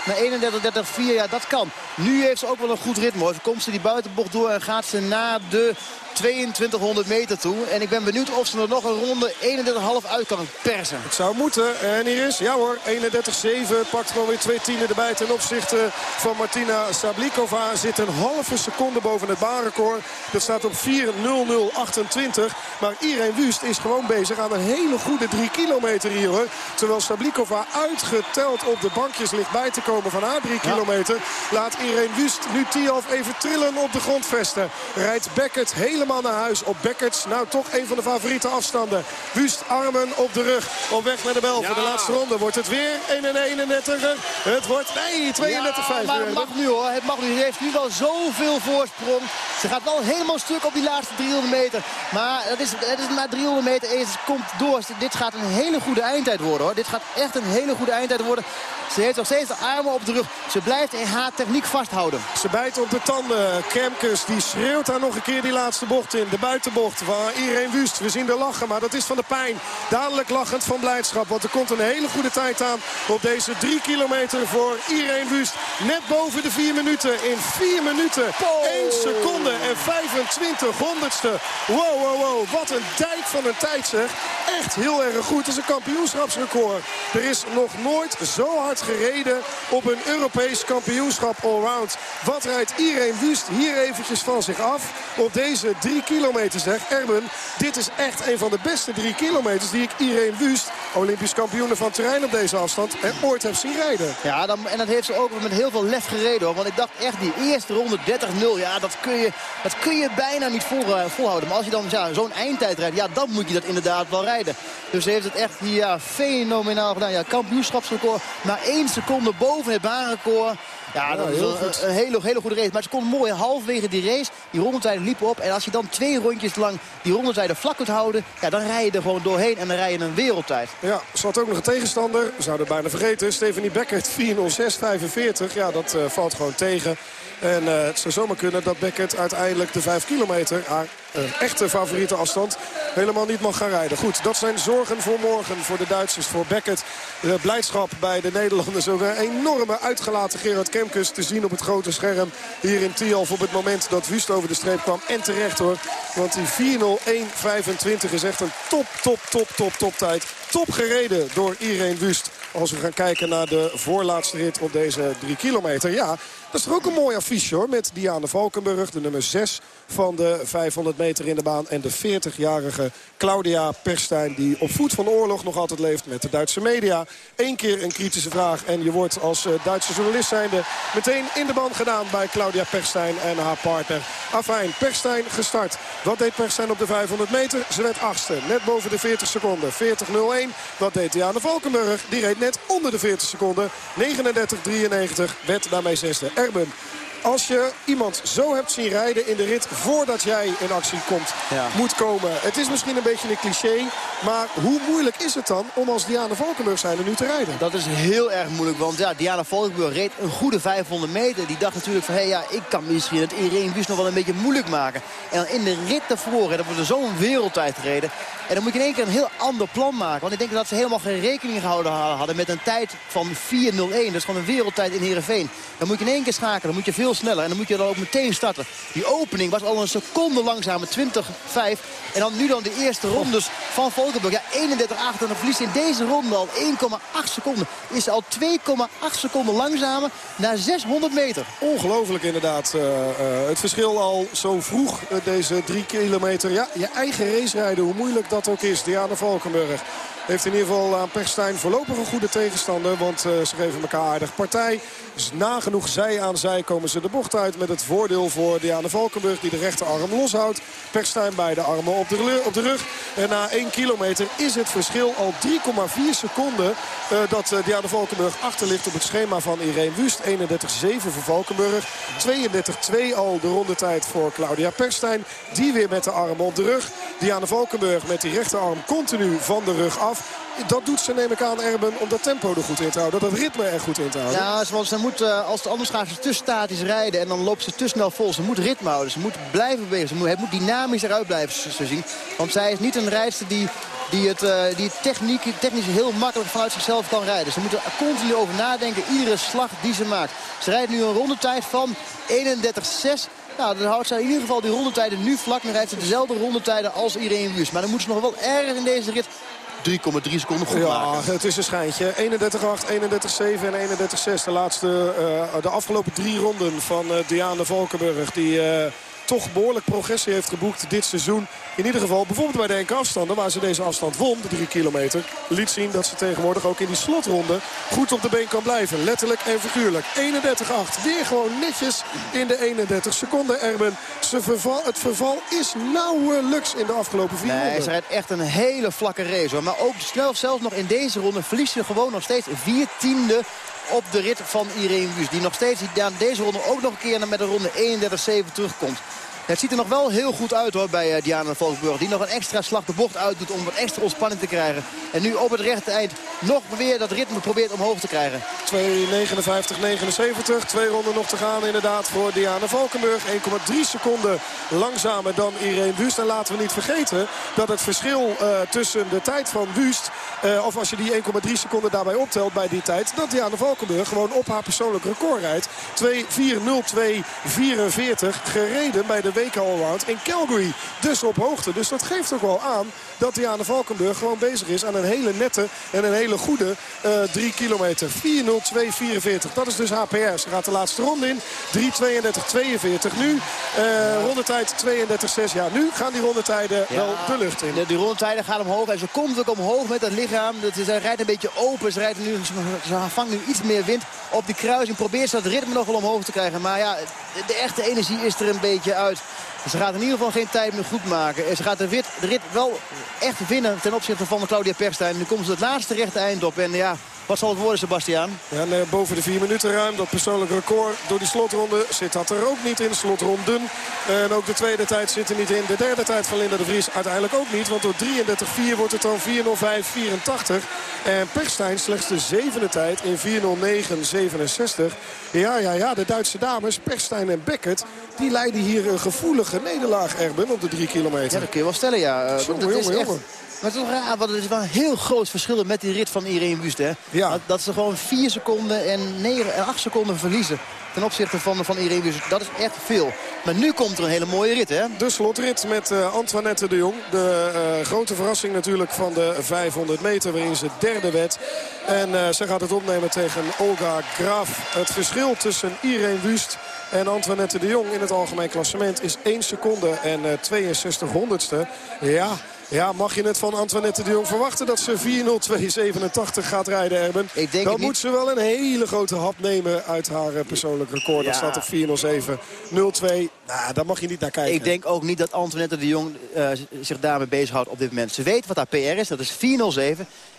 naar 31-4. Ja, dat kan. Nu heeft ze ook wel een goed ritme. Komt ze die buitenbocht door en gaat ze naar de 2200 meter toe. En ik ben benieuwd of ze er nog een ronde 31,5 uit kan persen. Het zou moeten. En hier is, ja hoor, 31-7. Pakt gewoon weer twee tienden erbij ten opzichte van Martina Sablikova. Zit een halve seconde boven het baanrecord. Dat staat op 4.00.28. Maar Irene Wust is gewoon bezig aan een hele goede 3 kilometer hier hoor. Terwijl Sablikova uitgeteld op de bankjes ligt bij te komen van haar 3 kilometer. Laat Irene Wust nu Tialf even trillen op de grondvesten. Rijdt Beckett helemaal naar huis op Beckerts. Nou, toch een van de favoriete afstanden. Wust, armen op de rug. Op weg naar de bel voor de laatste ronde. Wordt het weer 31 Het wordt, nee, 32 ja, maar het mag nu hoor. Het mag nu. Ze heeft nu wel zoveel voorsprong. Ze gaat wel helemaal stuk op die laatste 300 meter. Maar het is, het is maar 300 meter en ze komt door. Dit gaat een hele goede eindtijd worden hoor. Dit gaat echt een hele goede eindtijd worden. Ze heeft nog steeds de armen op de rug. Ze blijft in haar techniek vasthouden. Ze bijt op de tanden. Kemkes die schreeuwt daar nog een keer die laatste bocht in. De buitenbocht van Irene Wust. We zien er lachen, maar dat is van de pijn. Dadelijk lachend van blijdschap. Want er komt een hele goede tijd aan op deze drie kilometer voor Irene Wust. Net boven de vier minuten. In vier minuten, 1 seconde en 25 honderdste. Wow, wow, wow. Wat een dijk van een tijd zeg. Echt heel erg goed. Het is een kampioenschapsrecord. Er is nog nooit zo hard gereden op een Europees kampioenschap allround. Wat rijdt iedereen Wust hier eventjes van zich af op deze drie kilometer zeg. Erben, dit is echt een van de beste drie kilometers die ik iedereen Wust, Olympisch kampioene van terrein op deze afstand, en ooit heb zien rijden. Ja, dan, en dat heeft ze ook met heel veel lef gereden hoor. Want ik dacht echt die eerste ronde 30-0, ja dat kun, je, dat kun je bijna niet eh, volhouden. Maar als je dan ja, zo'n eindtijd rijdt, ja dan moet je dat inderdaad wel rijden. Dus ze heeft het echt hier fenomenaal gedaan. Ja, kampioenschapsrecord na 1 seconde boven het baanrecord. Ja, dat is een, een, hele, hele goede race. Maar ze kon mooi halfwege die race. Die rondetijden liepen op. En als je dan twee rondjes lang die rondetijden vlak kunt houden... Ja, dan rij je er gewoon doorheen en dan rij je een wereldtijd. Ja, ze had ook nog een tegenstander. We zouden bijna vergeten. Stephanie Beckert, 4.06.45. Ja, dat eh, valt gewoon tegen. En uh, het zou zomaar kunnen dat Beckett uiteindelijk de 5 kilometer... haar uh, echte favoriete afstand helemaal niet mag gaan rijden. Goed, dat zijn zorgen voor morgen voor de Duitsers, voor Beckett. De blijdschap bij de Nederlanders. Ook een enorme uitgelaten Gerard Kemkes te zien op het grote scherm. Hier in Tialf op het moment dat Wust over de streep kwam. En terecht hoor. Want die 4.01.25 is echt een top, top, top, top, top tijd. Top gereden door Irene Wust. Als we gaan kijken naar de voorlaatste rit op deze drie kilometer. Ja, dat is toch ook een mooi affiche hoor. Met Diane Valkenburg, de nummer 6 van de 500 meter in de baan. En de 40-jarige Claudia Perstijn die op voet van oorlog nog altijd leeft met de Duitse media. Eén keer een kritische vraag en je wordt als Duitse journalist zijnde meteen in de band gedaan bij Claudia Perstijn en haar partner. Afijn, Perstijn gestart. Wat deed Perstijn op de 500 meter? Ze werd achtste, net boven de 40 seconden. 40.01. Wat deed Diana Valkenburg? Die reed net onder de 40 seconden. 39.93 werd daarmee zesde. Erben als je iemand zo hebt zien rijden in de rit voordat jij in actie komt, ja. moet komen. Het is misschien een beetje een cliché, maar hoe moeilijk is het dan om als Diana Valkenburg zijn er nu te rijden? Dat is heel erg moeilijk, want ja, Diana Valkenburg reed een goede 500 meter. Die dacht natuurlijk van, hé hey, ja, ik kan misschien het Irene Wust nog wel een beetje moeilijk maken. En in de rit daarvoor, hè, dan wordt er zo'n wereldtijd gereden. En dan moet je in één keer een heel ander plan maken. Want ik denk dat ze helemaal geen rekening gehouden hadden met een tijd van 4.01. Dat is gewoon een wereldtijd in Heerenveen. Dan moet je in één keer schakelen, dan moet je veel sneller. En dan moet je dan ook meteen starten. Die opening was al een seconde langzamer, 20-5. En dan nu dan de eerste rondes van Valkenburg. Ja, 31-8 en dan verliest in deze ronde al 1,8 seconden. Is al 2,8 seconden langzamer naar 600 meter. Ongelooflijk inderdaad. Uh, uh, het verschil al zo vroeg, uh, deze drie kilometer. Ja, je eigen race rijden, hoe moeilijk dat ook is. Diana Valkenburg heeft in ieder geval aan Perstijn voorlopig een goede tegenstander. Want uh, ze geven elkaar aardig partij. Dus nagenoeg zij aan zij komen ze de bocht uit met het voordeel voor Diana Valkenburg. Die de rechterarm loshoudt. Perstijn beide armen op de, op de rug. En na 1 kilometer is het verschil al 3,4 seconden. Uh, dat Diana Valkenburg achter ligt op het schema van Irene Wust. 31-7 voor Valkenburg. 32-2 al de rondetijd voor Claudia Perstijn. Die weer met de armen op de rug. Diana Valkenburg met die rechterarm continu van de rug af. Dat doet ze, neem ik aan, Erben, om dat tempo er goed in te houden. Dat ritme er goed in te houden. Ja, want ze moet, uh, als het anders gaat ze te statisch rijden. En dan loopt ze te snel vol. Ze moet ritme houden. Ze moet blijven bewegen. Ze moet, het moet dynamisch eruit blijven ze zien. Want zij is niet een rijdster die die het, uh, die techniek, technisch heel makkelijk vanuit zichzelf kan rijden. Ze moeten er continu over nadenken, iedere slag die ze maakt. Ze rijdt nu een rondetijd van 31,6. Nou, dan houdt ze in ieder geval die rondetijden nu vlak. Dan rijdt ze dezelfde rondetijden als Irene Wust. Maar dan moet ze nog wel ergens in deze rit 3,3 seconden goed ja, maken. het is een schijntje. 31-8, 31-7 en 31-6. De laatste, uh, de afgelopen drie ronden van uh, Diane Valkenburg. Die uh, toch behoorlijk progressie heeft geboekt dit seizoen. In ieder geval bijvoorbeeld bij de enkele afstanden waar ze deze afstand won, de 3 kilometer. Liet zien dat ze tegenwoordig ook in die slotronde goed op de been kan blijven. Letterlijk en figuurlijk. 31-8. Weer gewoon netjes in de 31 seconden, Erben. Ze verval, het verval is nauwelijks in de afgelopen vier nee, ronden. ze rijdt echt een hele vlakke race. Hoor. Maar ook snel, zelfs nog in deze ronde verliest ze gewoon nog steeds vier tiende op de rit van Irene Wust. Die nog steeds die deze ronde ook nog een keer met een ronde 31-7 terugkomt. Het ziet er nog wel heel goed uit hoor bij uh, Diana Valkenburg. Die nog een extra slag de bocht uitdoet om wat extra ontspanning te krijgen. En nu op het rechte eind nog weer dat ritme probeert omhoog te krijgen. 2.59.79. Twee ronden nog te gaan inderdaad voor Diana Valkenburg. 1,3 seconden langzamer dan Irene Wust. En laten we niet vergeten dat het verschil uh, tussen de tijd van Wust... Uh, of als je die 1,3 seconden daarbij optelt bij die tijd... dat Diana Valkenburg gewoon op haar persoonlijk record rijdt. 2.4.02.44 gereden bij de Allround in Calgary. Dus op hoogte. Dus dat geeft ook wel aan dat Diana Valkenburg gewoon bezig is aan een hele nette en een hele goede uh, 3 kilometer. 4.02.44. Dat is dus HPR. Ze gaat de laatste ronde in. 3.32.42 nu. Uh, rondetijd 32.6. Ja, nu gaan die rondetijden ja, wel de lucht in. De, die rondetijden gaan omhoog. En ze komt ook omhoog met het lichaam. Ze rijdt een beetje open. Ze, rijdt nu, ze vangt nu iets meer wind op die kruising. Probeert ze dat ritme nog wel omhoog te krijgen. Maar ja, de echte energie is er een beetje uit. Ze gaat in ieder geval geen tijd meer goed maken. En ze gaat de rit, de rit wel echt winnen ten opzichte van Claudia Perstijn. Nu komt ze het laatste rechte eind op. En ja, wat zal het worden, Sebastian? Ja, en, boven de vier minuten ruim. Dat persoonlijk record door die slotronde zit dat er ook niet in. Slotronden. En ook de tweede tijd zit er niet in. De derde tijd van Linda de Vries uiteindelijk ook niet. Want door 33-4 wordt het dan 4.05-84. En Perstijn slechts de zevende tijd in 4.09-67. Ja, ja, ja. De Duitse dames, Perstijn en Beckert... die leiden hier een gevoelige nederlaag, Erben, op de drie kilometer. Ja, dat kun je wel stellen, ja. Uh, jongen, jongen, jongen. Maar het is toch raar, want het is wel een heel groot verschil met die rit van Irene Wust. Hè? Ja. Dat, dat, ze gewoon 4 seconden en, 9, en 8 seconden verliezen ten opzichte van, van Irene Wust. Dat is echt veel. Maar nu komt er een hele mooie rit, hè? De slotrit met uh, Antoinette de Jong. De uh, grote verrassing natuurlijk van de 500 meter waarin ze derde werd. En uh, ze gaat het opnemen tegen Olga Graaf. Het verschil tussen Irene Wust en Antoinette de Jong in het algemeen klassement is 1 seconde en 62 honderdste. Ja... Ja, mag je het van Antoinette de Jong verwachten dat ze 4.02.87 gaat rijden, Erben? Ik denk Dan moet ze wel een hele grote hap nemen uit haar persoonlijk record. Dat staat op 4.07.02. Nou, daar mag je niet naar kijken. Ik denk ook niet dat Antoinette de Jong uh, zich daarmee bezighoudt op dit moment. Ze weet wat haar PR is, dat is 4.07.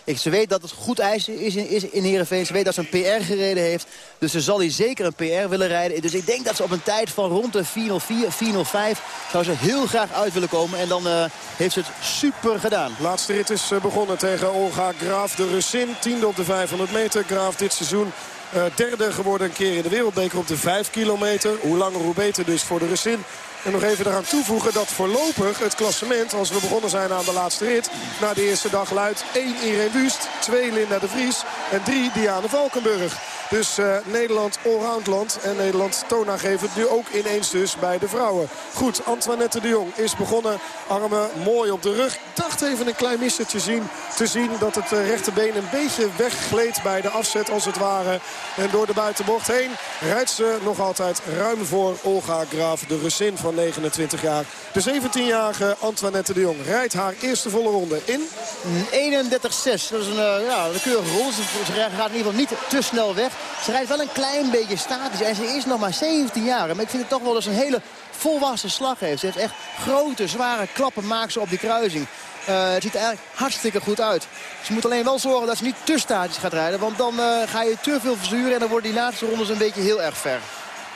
Ik, ze weet dat het goed ijs is in, is in Heerenveen. Ze weet dat ze een PR gereden heeft. Dus ze zal hier zeker een PR willen rijden. Dus ik denk dat ze op een tijd van rond de 404, 405 zou ze heel graag uit willen komen. En dan uh, heeft ze het super gedaan. Laatste rit is begonnen tegen Olga Graaf de Russin. Tiende op de 500 meter. Graaf dit seizoen uh, derde geworden een keer in de wereldbeker op de 5 kilometer. Hoe langer hoe beter dus voor de Russin. En nog even eraan toevoegen dat voorlopig het klassement, als we begonnen zijn aan de laatste rit, na de eerste dag luidt 1 Irene Wust, 2 Linda de Vries en 3 Diane Valkenburg. Dus uh, Nederland allround land. En Nederland toonaangevend nu ook ineens dus bij de vrouwen. Goed, Antoinette de Jong is begonnen. Armen mooi op de rug. Dacht even een klein missertje zien, te zien dat het uh, rechterbeen een beetje weggleed bij de afzet als het ware. En door de buitenbocht heen rijdt ze nog altijd ruim voor Olga Graaf. De Russin van 29 jaar. De 17-jarige Antoinette de Jong rijdt haar eerste volle ronde in... 31-6. Dat is een, uh, ja, een keurige ronde. Ze gaat in ieder geval niet te snel weg. Ze rijdt wel een klein beetje statisch. En ze is nog maar 17 jaar. Maar ik vind het toch wel ze een hele volwassen slag heeft. Ze heeft echt grote, zware klappen maakt ze op die kruising. Uh, het ziet er eigenlijk hartstikke goed uit. Ze moet alleen wel zorgen dat ze niet te statisch gaat rijden. Want dan uh, ga je te veel verzuren en dan worden die laatste rondes een beetje heel erg ver.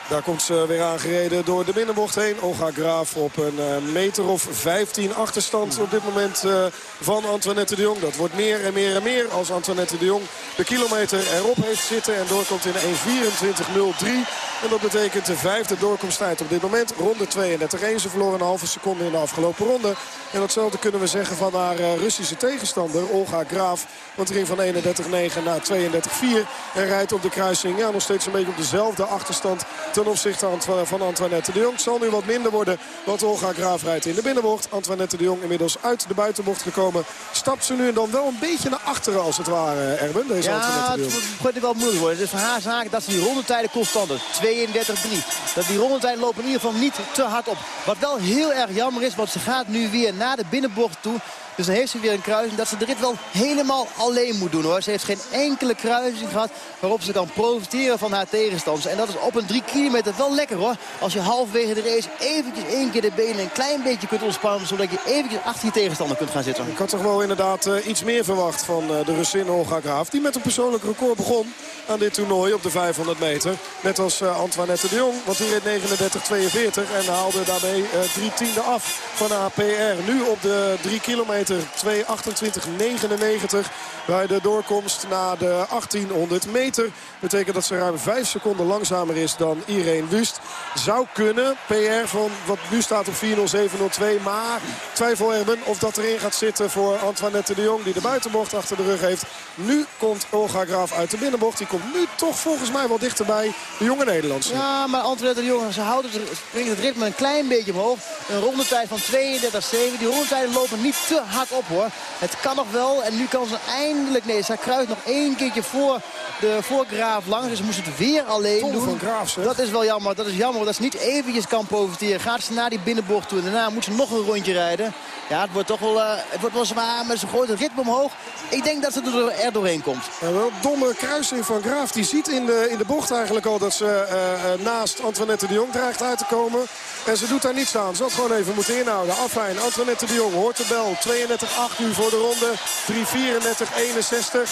Daar komt ze weer aangereden door de binnenbocht heen. Olga Graaf op een uh, meter of 15 achterstand op dit moment uh, van Antoinette de Jong. Dat wordt meer en meer en meer als Antoinette de Jong de kilometer erop heeft zitten. En doorkomt in 1.24.03. En dat betekent de vijfde doorkomsttijd op dit moment. Ronde 32. 1 ze verloren een halve seconde in de afgelopen ronde. En datzelfde kunnen we zeggen van haar uh, Russische tegenstander Olga Graaf. Want ging van 31.9 naar 32.4. En rijdt op de kruising ja, nog steeds een beetje op dezelfde achterstand ten opzichte van Antoinette de Jong. Het zal nu wat minder worden, want Olga Graaf rijdt in de binnenbocht. Antoinette de Jong inmiddels uit de buitenbocht gekomen. Stapt ze nu dan wel een beetje naar achteren als het ware, Erben, deze ja, Antoinette de Jong. het wordt wel moeilijk worden. Het is voor haar zaak dat ze die rondetijden constant 32-3. Dat die rondetijden lopen in ieder geval niet te hard op. Wat wel heel erg jammer is, want ze gaat nu weer naar de binnenbocht toe Dus dan heeft ze weer een kruising dat ze de rit wel helemaal alleen moet doen hoor. Ze heeft geen enkele kruising gehad waarop ze kan profiteren van haar tegenstanders. En dat is op een 3 kilometer wel lekker hoor. Als je halverwege de race eventjes één keer de benen een klein beetje kunt ontspannen. Zodat je eventjes achter je tegenstander kunt gaan zitten. Ik had toch wel inderdaad uh, iets meer verwacht van uh, de Russin Olga Graaf. Die met een persoonlijk record begon aan dit toernooi op de 500 meter. Net als uh, Antoinette de Jong. Want die reed 39-42 en haalde daarmee drie tiende af van haar PR. Nu op de 3 kilometer 2.28.99 bij de doorkomst na de 1800 meter. Betekent dat ze ruim 5 seconden langzamer is dan Irene Wust. Zou kunnen. PR van wat nu staat op 4.07.02. Maar twijfel hebben of dat erin gaat zitten voor Antoinette de Jong. Die de buitenbocht achter de rug heeft. Nu komt Olga Graaf uit de binnenbocht. Die komt nu toch volgens mij wel dichterbij de jonge Nederlandse. Ja, maar Antoinette de Jong, ze houdt het, het ritme een klein beetje omhoog. Een rondetijd van 32,7. Die rondetijden lopen niet te hard op hoor. Het kan nog wel. En nu kan ze eindelijk... Nee, ze kruist nog één keertje voor de voor Graaf langs. Dus ze moest het weer alleen Tom doen. van Graaf, zeg. Dat is wel jammer. Dat is jammer dat ze niet eventjes kan profiteren. Gaat ze naar die binnenbocht toe. En daarna moet ze nog een rondje rijden. Ja, het wordt toch wel, uh, het wordt wel zwaar. Maar ze gooit het ritme omhoog. Ik denk dat ze er, doorheen komt. Ja, wel domme kruising van Graaf. Die ziet in de, in de bocht eigenlijk al dat ze uh, uh, naast Antoinette de Jong dreigt uit te komen. En ze doet daar niets aan. Ze had gewoon even moeten inhouden. Afijn, Antoinette de Jong hoort de bel. 32-8 nu voor de ronde.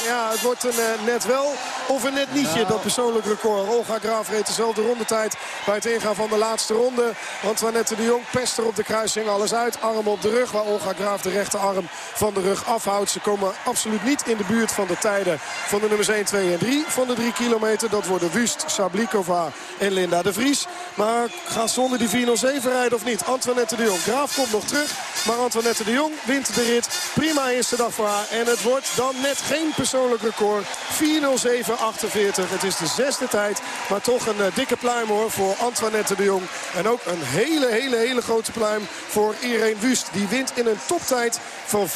3-34-61. Ja, het wordt een net wel of een net nietje. Nou. Dat persoonlijk record. Olga Graaf reed dezelfde rondetijd bij het ingaan van de laatste ronde. Antoinette de Jong pest er op de kruising alles uit. Arm op de rug Olga Graaf de rechterarm van de rug afhoudt. Ze komen absoluut niet in de buurt van de tijden van de nummers 1, 2 en 3 van de 3 kilometer. Dat worden Wust, Sablikova en Linda de Vries. Maar gaan zonder die 407 rijden of niet? Antoinette de Jong. Graaf komt nog terug. Maar Antoinette de Jong wint de rit. Prima eerste dag voor haar. En het wordt dan net geen persoonlijk record. 407-48. Het is de zesde tijd. Maar toch een uh, dikke pluim hoor voor Antoinette de Jong. En ook een hele, hele, hele grote pluim voor Irene Wust. Die wint in een toptijd van 4.01.25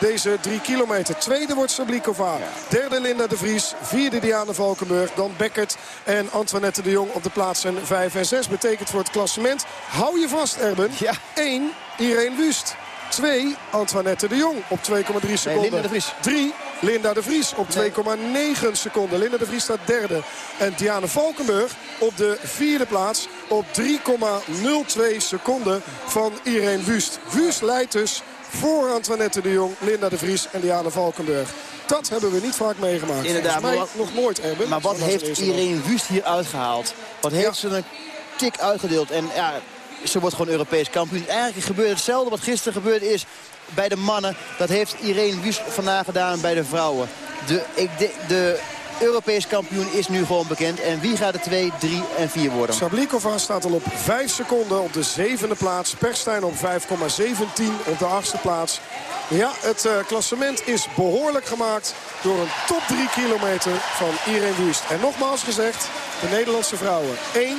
deze 3 kilometer. Tweede wordt Sablikova. Derde Linda de Vries. Vierde Diana Valkenburg. Dan Beckert en Antoinette de Jong op de plaatsen 5 en 6. Betekent voor het klassement. Hou je vast Erben. Ja. 1 Irene Wust. 2 Antoinette de Jong op 2,3 seconden. Nee, Linda de Vries. 3 Linda de Vries op 2,9 seconden. Linda de Vries staat derde. En Diana Valkenburg op de vierde plaats op 3,02 seconden van Irene Wust. Wust leidt dus voor Antoinette de Jong, Linda de Vries en Diana Valkenburg. Dat hebben we niet vaak meegemaakt. Inderdaad, mij maar wat, nog nooit, Erben. Maar wat heeft Irene Wust hier uitgehaald? Wat heeft ze een tik uitgedeeld? En ja, ze wordt gewoon Europees kampioen. Eigenlijk gebeurt hetzelfde wat gisteren gebeurd is bij de mannen. Dat heeft Irene Wust vandaag gedaan bij de vrouwen. De, ik, de, de Europees kampioen is nu gewoon bekend. En wie gaat er 2, 3 en 4 worden? Sablikova staat al op 5 seconden op de zevende plaats. Perstijn op 5,17 op de achtste plaats. Ja, het uh, klassement is behoorlijk gemaakt door een top 3 kilometer van Irene Wust. En nogmaals gezegd, de Nederlandse vrouwen 1,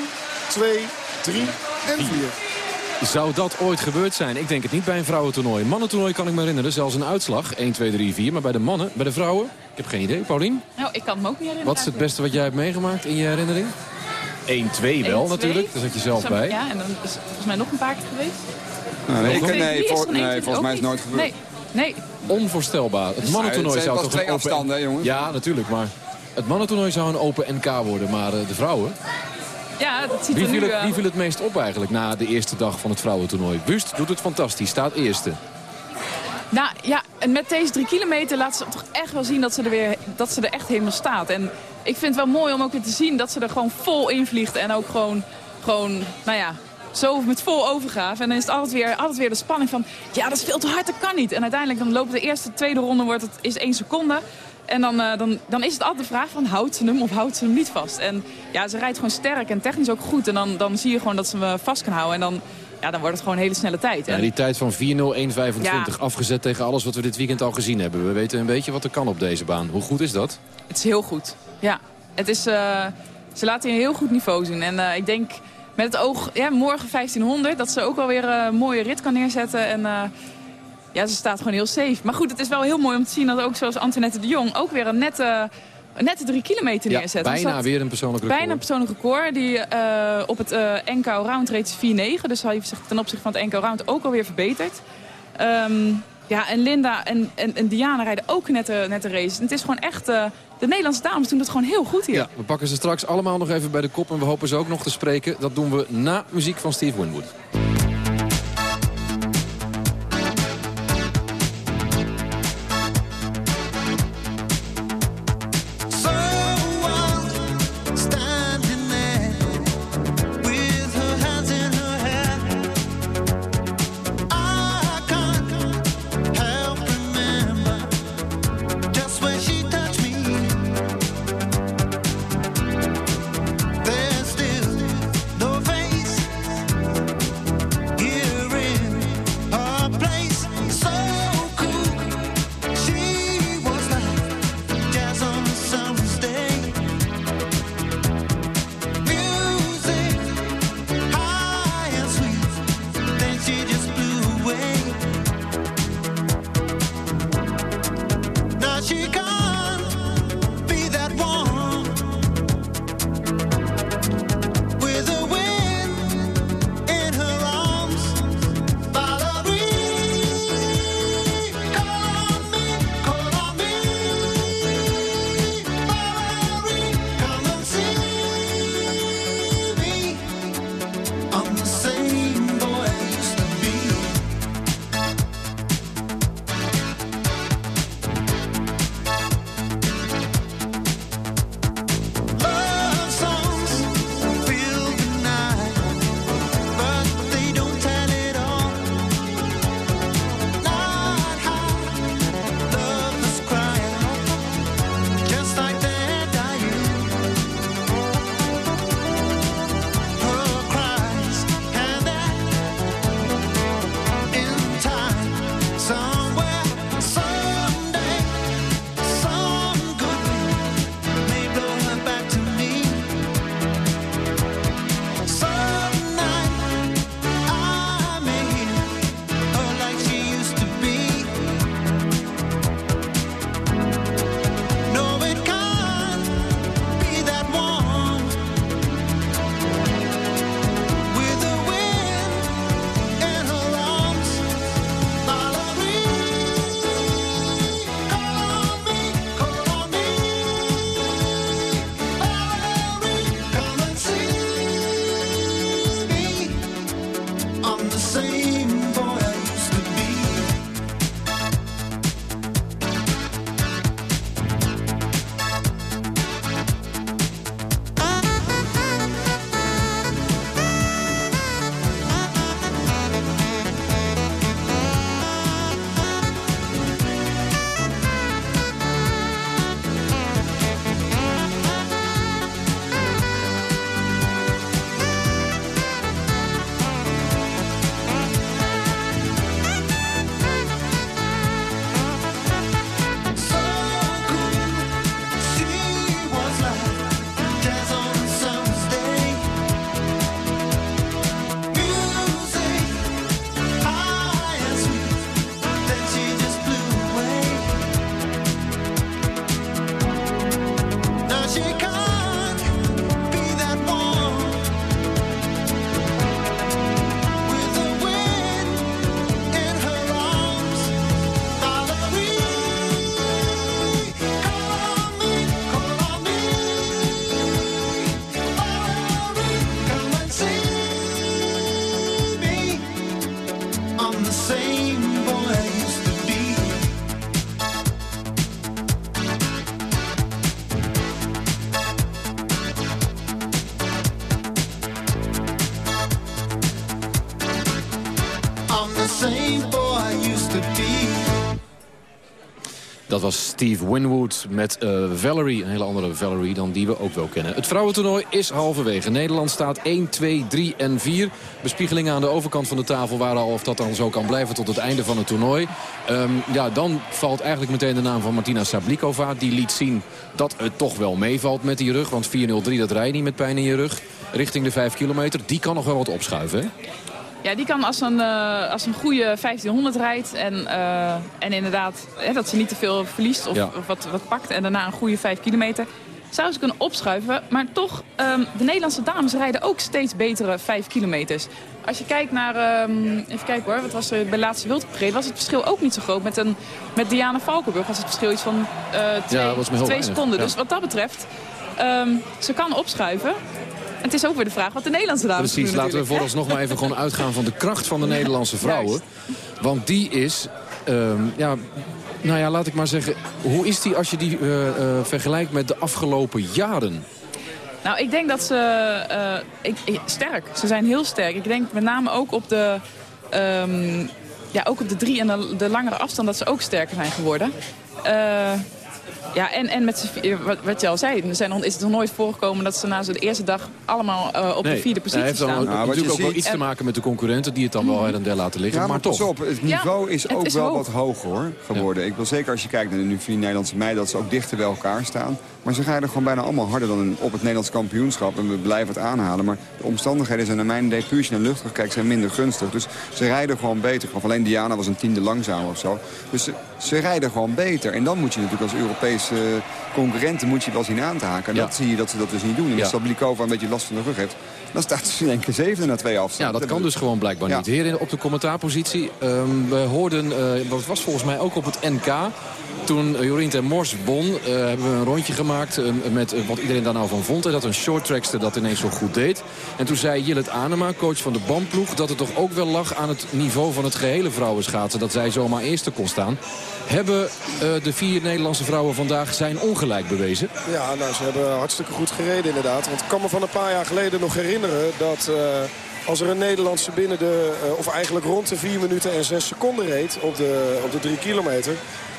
2, 3 en 4. Zou dat ooit gebeurd zijn? Ik denk het niet bij een vrouwentoernooi. Mannentoernooi kan ik me herinneren, zelfs een uitslag. 1, 2, 3, 4. Maar bij de mannen, bij de vrouwen, ik heb geen idee. Paulien? Nou, ik kan me ook niet herinneren. Wat is het beste wat jij hebt meegemaakt in je herinnering? 1, 2 wel 1, 2. natuurlijk, daar zat je zelf bij. Ja, en dan is het volgens mij nog een paar keer geweest. Nou, nee, ik, nee, volgens mij is het nooit gebeurd. Nee, nee. Onvoorstelbaar. Het mannentoernooi het zijn zou toch twee afstanden, jongens? Ja, natuurlijk, maar het mannentoernooi zou een open NK worden. Maar uh, de vrouwen... Ja, dat ziet Wie er viel, nu... het, uh, wie viel het meest op eigenlijk na de eerste dag van het vrouwentoernooi? Wust doet het fantastisch, staat eerste. Nou ja, en met deze drie kilometer laat ze toch echt wel zien dat ze er, weer, dat ze er echt helemaal staat. En ik vind het wel mooi om ook weer te zien dat ze er gewoon vol in vliegt. En ook gewoon, gewoon nou ja, zo met vol overgave. En dan is het altijd weer, altijd weer de spanning van, ja dat is veel te hard, dat kan niet. En uiteindelijk dan loopt de eerste, tweede ronde, wordt het, is één seconde. En dan, uh, dan, dan is het altijd de vraag van houdt ze hem of houdt ze hem niet vast. En ja, ze rijdt gewoon sterk en technisch ook goed. En dan, dan zie je gewoon dat ze hem vast kan houden. En dan, ja, dan wordt het gewoon een hele snelle tijd. Ja, die tijd van 4.01.25 Ja. afgezet tegen alles wat we dit weekend al gezien hebben. We weten een beetje wat er kan op deze baan. Hoe goed is dat? Het is heel goed. Ja, het is, eh, ze laten een heel goed niveau zien. En eh, ik denk met het oog, ja, morgen 1500, dat ze ook alweer eh, een mooie rit kan neerzetten. En eh, ja, ze staat gewoon heel safe. Maar goed, het is wel heel mooi om te zien dat ook zoals Antoinette de Jong ook weer een nette, nette drie kilometer neerzet. Bijna weer een persoonlijk record. Bijna een persoonlijk record. Die eh, op het eh NK Round reed ze 4-9. Dus hij heeft zich ten opzichte van het NK Round ook alweer verbeterd. Ehm, ja, en Linda en, en, en, Diana rijden ook net, uh, net de race. En het is gewoon echt... Uh, de Nederlandse dames doen het gewoon heel goed hier. Ja, we pakken ze straks allemaal nog even bij de kop. En we hopen ze ook nog te spreken. Dat doen we na muziek van Steve Winwood. Steve Winwood met uh, Valerie, een hele andere Valerie dan die we ook wel kennen. Het vrouwentoernooi is halverwege. Nederland staat 1, 2, 3 en 4. Bespiegelingen aan de overkant van de tafel waren al of dat dan zo kan blijven tot het einde van het toernooi. Um, ja, dan valt eigenlijk meteen de naam van Martina Sablikova. Die liet zien dat het toch wel meevalt met die rug. Want 4-0-3 dat rijdt niet met pijn in je rug. Richting de 5 kilometer. Die kan nog wel wat opschuiven? Ja, die kan als een, uh, als een goede 1500 rijdt. En, uh, en inderdaad, hè, dat ze niet te veel verliest of, Ja. of wat, wat pakt. En daarna een goede 5 kilometer. Zouden ze kunnen opschuiven. Maar toch, ehm, de Nederlandse dames rijden ook steeds betere 5 kilometers. Als je kijkt naar, ehm, even kijken hoor, wat was er bij de laatste wildgepreden, was het verschil ook niet zo groot. Met, een, met Diana Valkenburg was het verschil iets van uh, twee, ja, twee seconden. Dus wat dat betreft, um, ze kan opschuiven. En het is ook weer de vraag wat de Nederlandse dames Precies, laten we vooralsnog maar even gewoon uitgaan van de kracht van de Nederlandse vrouwen. Want die is, um, ja, nou ja, laat ik maar zeggen, hoe is die als je die uh, uh, vergelijkt met de afgelopen jaren? Nou, ik denk dat ze uh, ik, ik, sterk. Ze zijn heel sterk. Ik denk met name ook op de, um, ja, ook op de drie en de, de, langere afstand dat ze ook sterker zijn geworden. Ja, en, en met wat, wat je al zei, er zijn, is het nog nooit voorgekomen dat ze na de eerste dag allemaal uh, op nee, de vierde positie heeft dan staan. Nou, natuurlijk ook wel iets te maken met de concurrenten die het dan wel her en der laten liggen. Ja, maar, maar, toch. pas op, het niveau ja, is ook is wel hoog. wat hoger hoor, geworden. Ik wil zeker als je kijkt naar de nu vier Nederlandse meiden... dat ze ook dichter bij elkaar staan. Maar ze rijden gewoon bijna allemaal harder dan op het Nederlands kampioenschap. En we blijven het aanhalen. Maar de omstandigheden zijn naar mijn idee puur naar luchtig kijkt... zijn minder gunstig. Dus ze rijden gewoon beter. Of alleen Diana was een tiende langzamer of zo. Dus ze, ze rijden gewoon beter. En dan moet je natuurlijk als Europese concurrenten moet je wel zien aan te haken. En Ja. dat zie je dat ze dat dus niet doen. En Ja. als Sablikova een beetje last van de rug heeft... dan staat ze in keer zevende na twee afstanden. Ja, dat kan dus gewoon blijkbaar Ja. niet. Heren, op de commentaarpositie. ehm, we hoorden, eh wat was volgens mij ook op het NK... Toen eh, Jorien ten Mors won, eh, hebben we een rondje gemaakt eh, met eh, wat iedereen daar nou van vond. En dat een shorttrackster dat ineens zo goed deed. En toen zei Jillet Anema, coach van de bandploeg... dat het toch ook wel lag aan het niveau van het gehele vrouwenschaatsen. Dat zij zomaar eerste kon staan. Hebben eh, de vier Nederlandse vrouwen vandaag zijn ongelijk bewezen? Ja, nou, ze hebben hartstikke goed gereden inderdaad. Want ik kan me van een paar jaar geleden nog herinneren dat... eh, als er een Nederlandse binnen de, eh, of eigenlijk rond de 4 minuten en 6 seconden reed op de, op de 3 kilometer...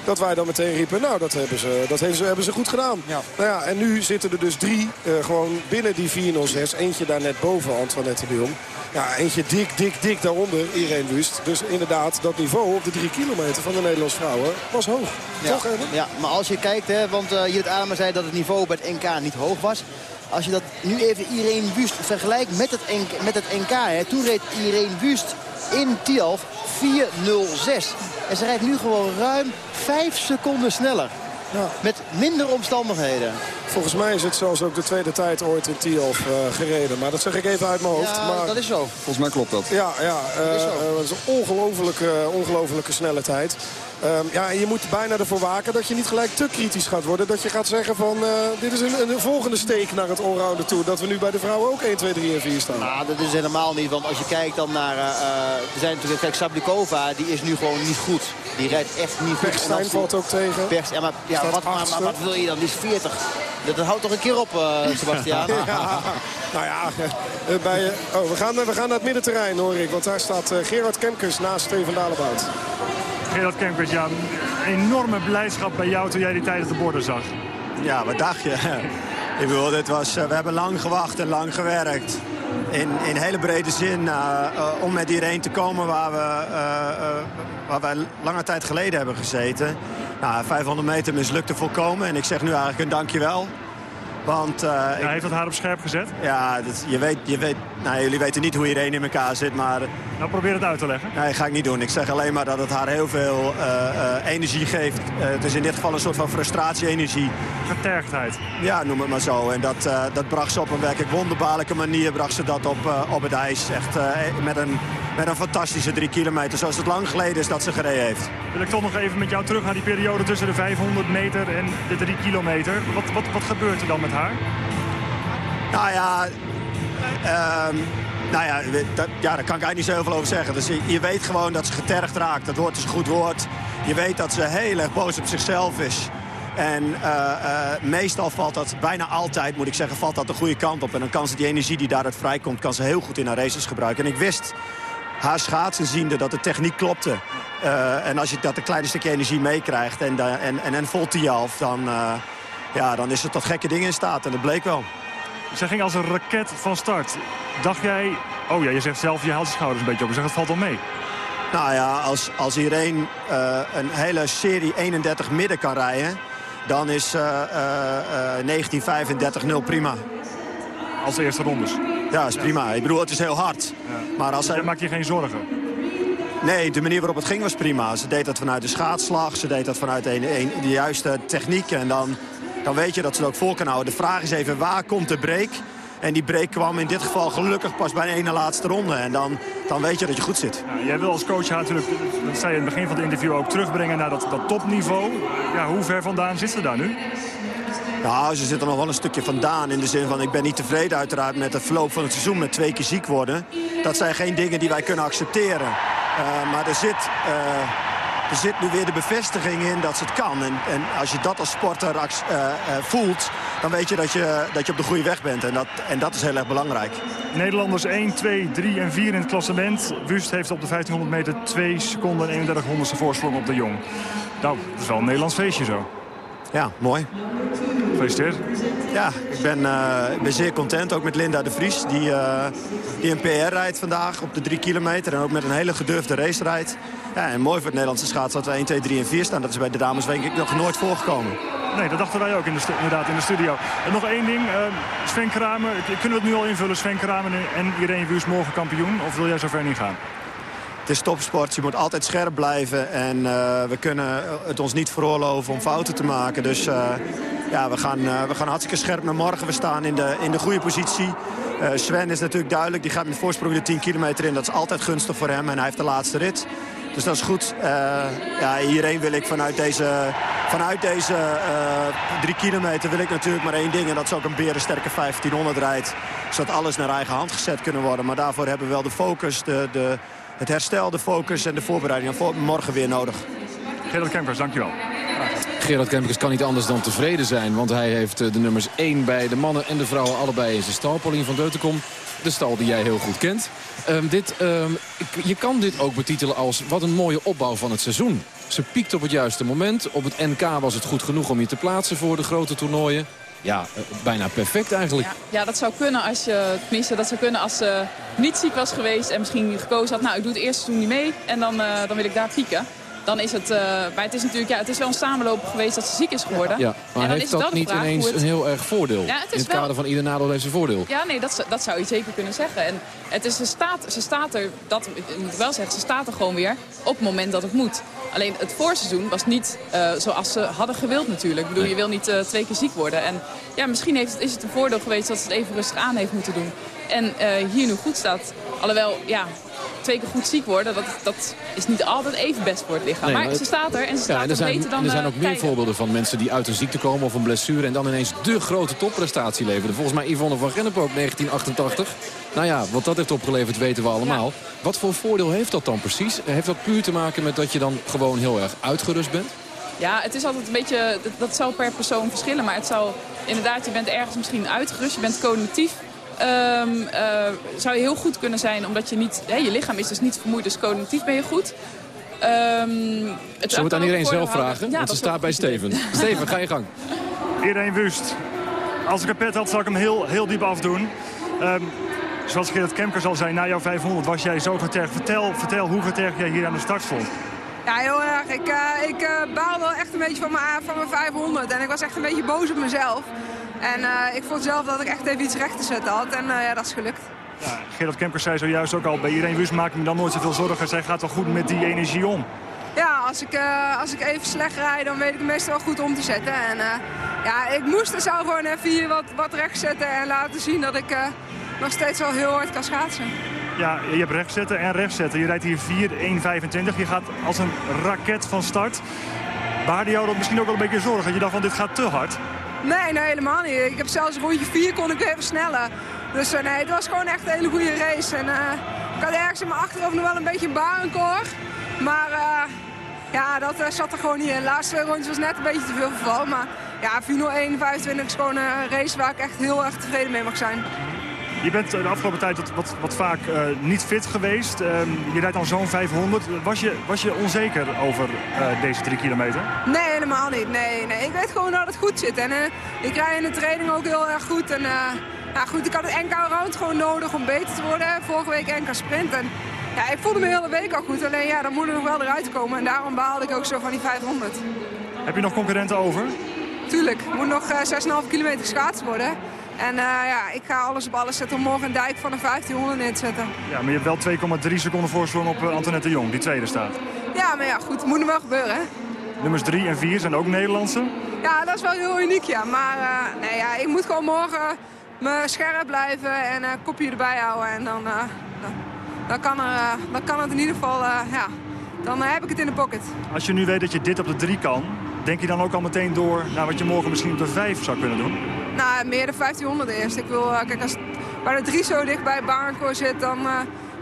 Dat wij dan meteen riepen, nou dat hebben ze, dat hebben ze, hebben ze goed gedaan. Nou ja, en nu zitten er dus drie eh, gewoon binnen die 406. Eentje daar net boven, Antoinette de Jong. Ja, eentje dik, dik, dik daaronder, Irene Wust. Dus inderdaad, dat niveau op de 3 kilometer van de Nederlandse vrouwen was hoog. Ja, Toch, Erwin? ja, maar als je kijkt, hè, want uh, Judith Adema zei dat het niveau bij het NK niet hoog was. Als je dat nu even Irene Wust vergelijkt met het NK, met het NK hè, toen reed Irene Wust in Tialf 4.06. En ze rijdt nu gewoon ruim 5 seconden sneller. Ja. Met minder omstandigheden. Volgens mij is het zelfs ook de tweede tijd ooit in Tialf uh, gereden. Maar dat zeg ik even uit mijn hoofd. Ja, maar... dat is zo. Volgens mij klopt dat. Ja, ja uh, dat is, uh, dat is een ongelofelijke, ongelofelijke snelle tijd. Um, ja, en je moet bijna ervoor waken dat je niet gelijk te kritisch gaat worden. Dat je gaat zeggen van uh, dit is een, een volgende steek naar het allrounder toe. Dat we nu bij de vrouwen ook 1, 2, 3 en 4 staan. Nou, dat is helemaal niet. Want als je kijkt dan naar... Uh, er zijn natuurlijk, kijk, Sablikova, die is nu gewoon niet goed. Die rijdt echt niet goed. Bergstein valt ook tegen. Ja, maar, ja, wat, maar, maar, wat wil je dan? Die is 40. Dat, dat houdt toch een keer op, uh, Sebastian? ja, nou ja, bij, oh, we, gaan, we gaan naar het middenterrein hoor ik. Want daar staat Gerard Kemkers naast Steven Dalebout. Gerard Kemkers, ja, een enorme blijdschap bij jou toen jij die tijd op de borden zag. Ja, wat dacht je? Ik bedoel, dit was, we hebben lang gewacht en lang gewerkt. In, hele brede zin uh, uh, om met hierheen te komen waar we, waar wij lange tijd geleden hebben gezeten. Nou, 500 meter mislukte volkomen en ik zeg nu eigenlijk een dankjewel. Want, uh, ja, hij heeft dat haar op scherp gezet? Ja, dat, je weet, je weet, nou, jullie weten niet hoe iedereen in elkaar zit, maar... Nou, probeer het uit te leggen. Nee, ga ik niet doen. Ik zeg alleen maar dat het haar heel veel uh, uh, energie geeft. het is in dit geval een soort van frustratie-energie. Getergdheid. Ja, noem het maar zo. En dat, dat bracht ze op een werkelijk wonderbaarlijke manier bracht ze dat op, op het ijs. Echt met, een, met een fantastische drie kilometer, zoals het lang geleden is dat ze gereden heeft. Wil ik toch nog even met jou terug naar die periode tussen de 500 meter en de 3 kilometer. Wat, wat, wat gebeurt er dan met haar? Nou ja, uh, nou ja, dat, ja, daar kan ik eigenlijk niet zo heel veel over zeggen. Dus je, je weet gewoon dat ze getergd raakt. Dat woord is een goed woord. Je weet dat ze heel erg boos op zichzelf is. En uh, uh, meestal valt dat, bijna altijd moet ik zeggen, valt dat de goede kant op. En dan kan ze die energie die daaruit vrijkomt, kan ze heel goed in haar races gebruiken. En ik wist haar schaatsen ziende dat de techniek klopte. Uh, en als je dat een klein stukje energie meekrijgt en, en, en een vol half, dan, ja, dan is het tot gekke dingen in staat. En dat bleek wel. Zij ging als een raket van start. Dacht jij, oh ja, je zegt zelf, je haalt je schouders een beetje op. Je zegt, het valt wel mee. Nou ja, als, als Irene uh, een hele serie 31 midden kan rijden... dan is uh, uh, 1935-0 prima. Als de eerste rondes? Ja, is prima. Ik bedoel, het is heel hard. Maar als dus je geen zorgen? Nee, de manier waarop het ging was prima. Ze deed dat vanuit de schaatsslag. Ze deed dat vanuit een, een, de juiste techniek. En dan dan weet je dat ze het ook vol kan houden. De vraag is even, waar komt de break? En die break kwam in dit geval gelukkig pas bij de ene laatste ronde. En dan, dan weet je dat je goed zit. Ja, jij wil als coach haar natuurlijk, dat zei je in het begin van het interview, ook terugbrengen naar dat, dat topniveau. Ja, hoe ver vandaan zit ze daar nu? Nou, ze zit er nog wel een stukje vandaan. In de zin van, ik ben niet tevreden uiteraard met het verloop van het seizoen. Met twee keer ziek worden. Dat zijn geen dingen die wij kunnen accepteren. Uh, maar er zit... Uh, er zit nu weer de bevestiging in dat ze het kan. En, en als je dat als sporter uh, voelt, dan weet je dat, je dat je op de goede weg bent. En dat, en dat is heel erg belangrijk. Nederlanders 1, 2, 3 en 4 in het klassement. Wust heeft op de 1500 meter 2 seconden en 31 honderdste voorsprong op de Jong. Nou, dat is wel een Nederlands feestje zo. Ja, mooi. Gefeliciteerd. Ja, ik ben, uh, ben zeer content. Ook met Linda de Vries, die, uh, die een PR rijdt vandaag op de 3 kilometer. En ook met een hele gedurfde race rijdt. Ja, en mooi voor het Nederlandse schaats dat we 1, 2, 3 en 4 staan. Dat is bij de dames denk ik nog nooit voorgekomen. Nee, dat dachten wij ook in de inderdaad in de studio. En nog één ding, uh, Sven Kramer, kunnen we het nu al invullen? Sven Kramer en Irene Wüst morgen kampioen? Of wil jij zover niet gaan? Het is topsport, je moet altijd scherp blijven. En uh, we kunnen het ons niet veroorloven om fouten te maken. Dus uh, ja, we gaan, uh, we gaan hartstikke scherp naar morgen. We staan in de, in de goede positie. Sven is natuurlijk duidelijk, die gaat met voorsprong de 10 kilometer in. Dat is altijd gunstig voor hem en hij heeft de laatste rit. Dus dat is goed. ja, hierheen wil ik vanuit deze, vanuit deze drie kilometer wil ik natuurlijk maar één ding. En dat is ook een berensterke 1500 rijdt. Zodat alles naar eigen hand gezet kunnen worden. Maar daarvoor hebben we wel de focus, de, de, het herstel, de focus en de voorbereiding voor morgen weer nodig. Gerard Kempers, dankjewel. Gerard Kempers kan niet anders dan tevreden zijn. Want hij heeft de nummers 1 bij de mannen en de vrouwen allebei in zijn stal. Pauline van Deutenkom, de stal die jij heel goed kent. Um, dit, um, je kan dit ook betitelen als wat een mooie opbouw van het seizoen. Ze piekt op het juiste moment. Op het NK was het goed genoeg om je te plaatsen voor de grote toernooien ja, bijna perfect eigenlijk. Ja, dat zou kunnen als je, tenminste dat zou kunnen als ze niet ziek was geweest en misschien gekozen had, nou ik doe het eerste seizoen niet mee en dan, uh, dan wil ik daar pieken dan is het... Uh, maar het is natuurlijk ja, het is wel een samenloop geweest dat ze ziek is geworden. Ja, maar en dan heeft is dat niet ineens een heel erg voordeel? Ja, het is In het kader van ieder nadeel heeft zijn voordeel. Ja, nee, dat, dat zou je zeker kunnen zeggen. En het is, ze, staat, ze staat er, dat moet ik wel zeggen, ze staat er gewoon weer op het moment dat het moet. Alleen het voorseizoen was niet uh, zoals ze hadden gewild natuurlijk. Ik bedoel, je wil niet uh, twee keer ziek worden. En ja, misschien heeft, is het een voordeel geweest dat ze het even rustig aan heeft moeten doen. En hier nu goed staat. Alhoewel, ja, twee keer goed ziek worden, dat, dat is niet altijd even best voor het lichaam. maar, ze staat er en ze staat ja, er, zijn, beter dan Er zijn ook meer voorbeelden van mensen die uit een ziekte komen of een blessure... en dan ineens de grote topprestatie leveren. Volgens mij Yvonne van Gennep ook 1988. Nou ja, wat dat heeft opgeleverd weten we allemaal. Wat voor voordeel heeft dat dan precies? Heeft dat puur te maken met dat je dan gewoon heel erg uitgerust bent? Ja, het is altijd een beetje, dat, dat zou per persoon verschillen. Maar het zou inderdaad, je bent ergens misschien uitgerust, je bent cognitief Um, uh, zou je heel goed kunnen zijn, omdat je niet... Hè, je lichaam is dus niet vermoeid, dus cognitief ben je goed. Um, het Zullen we het aan iedereen zelf vragen? Ja, Want ze staat bij Steven. Steven, ga je gang. Iedereen Wust. Als ik een pet had, zou ik hem heel, heel diep afdoen. Um, zoals Gerrit Kemkers al zei, na jouw 500 was jij zo getergd. Vertel, vertel hoe getergd jij hier aan de start stond. Ja, heel erg. Ik, uh, ik uh, baal wel echt een beetje van mijn, van mijn 500. En ik was echt een beetje boos op mezelf. En uh, ik vond zelf dat ik echt even iets recht te zetten had. En uh, ja, dat is gelukt. Ja, Gerard Kempers zei zojuist ook al, bij iedereen Wust maak ik me dan nooit zoveel zorgen. Zij gaat wel goed met die energie om. Ja, als ik, uh, als ik even slecht rijd, dan weet ik het meestal wel goed om te zetten. En ja, ik moest er zelf gewoon even hier wat, wat recht zetten en laten zien dat ik nog steeds wel heel hard kan schaatsen. Ja, je hebt rechtzetten en rechtzetten. Je rijdt hier 4-1-25. Je gaat als een raket van start. Baarde jou dat misschien ook wel een beetje zorgen? Dat je dacht van dit gaat te hard? Nee, helemaal niet. Ik heb zelfs rondje 4 kon ik even sneller. Dus uh, nee, het was gewoon echt een hele goede race. En, uh, ik had ergens in mijn achterhoofd nog wel een beetje een barenkoor. Maar uh, ja, dat zat er gewoon niet in. De laatste twee rondjes was net een beetje te veel geval. Maar ja, 401, 25 is gewoon een race waar ik echt heel erg tevreden mee mag zijn. Je bent de afgelopen tijd wat, wat, wat vaak uh, niet fit geweest. Uh, je rijdt al zo'n 500. Was je, was je onzeker over uh, deze drie kilometer? Nee, helemaal niet. Nee, nee. Ik weet gewoon dat het goed zit. En ik rij in de training ook heel erg goed. En, ja, goed, ik had het NK Round gewoon nodig om beter te worden. Vorige week NK Sprint. En, ja, ik voelde me de hele week al goed. Alleen ja, dan moet er nog wel eruit komen. En daarom behaalde ik ook zo van die 500. Heb je nog concurrenten over? Tuurlijk. Er moet nog 6,5 kilometer geschaatst worden. En uh, ja, ik ga alles op alles zetten om morgen een dijk van een 1500 neer te zetten. Ja, maar je hebt wel 2,3 seconden voorsprong op uh, Antoinette de Jong, die tweede staat. Ja, maar ja, goed, moet er wel gebeuren, hè? nummers 3 en 4 zijn ook Nederlandse. Ja, dat is wel heel uniek, ja. Maar uh, nee, ja, ik moet gewoon morgen me scherp blijven en een kopje erbij houden. En dan, dan, dan, kan er, dan kan het in ieder geval, ja, dan heb ik het in de pocket. Als je nu weet dat je dit op de 3 kan, denk je dan ook al meteen door naar wat je morgen misschien op de 5 zou kunnen doen? Nou, meer de 1500 eerst. Ik wil, kijk, als waar de 3 zo dicht bij Barnco zit, dan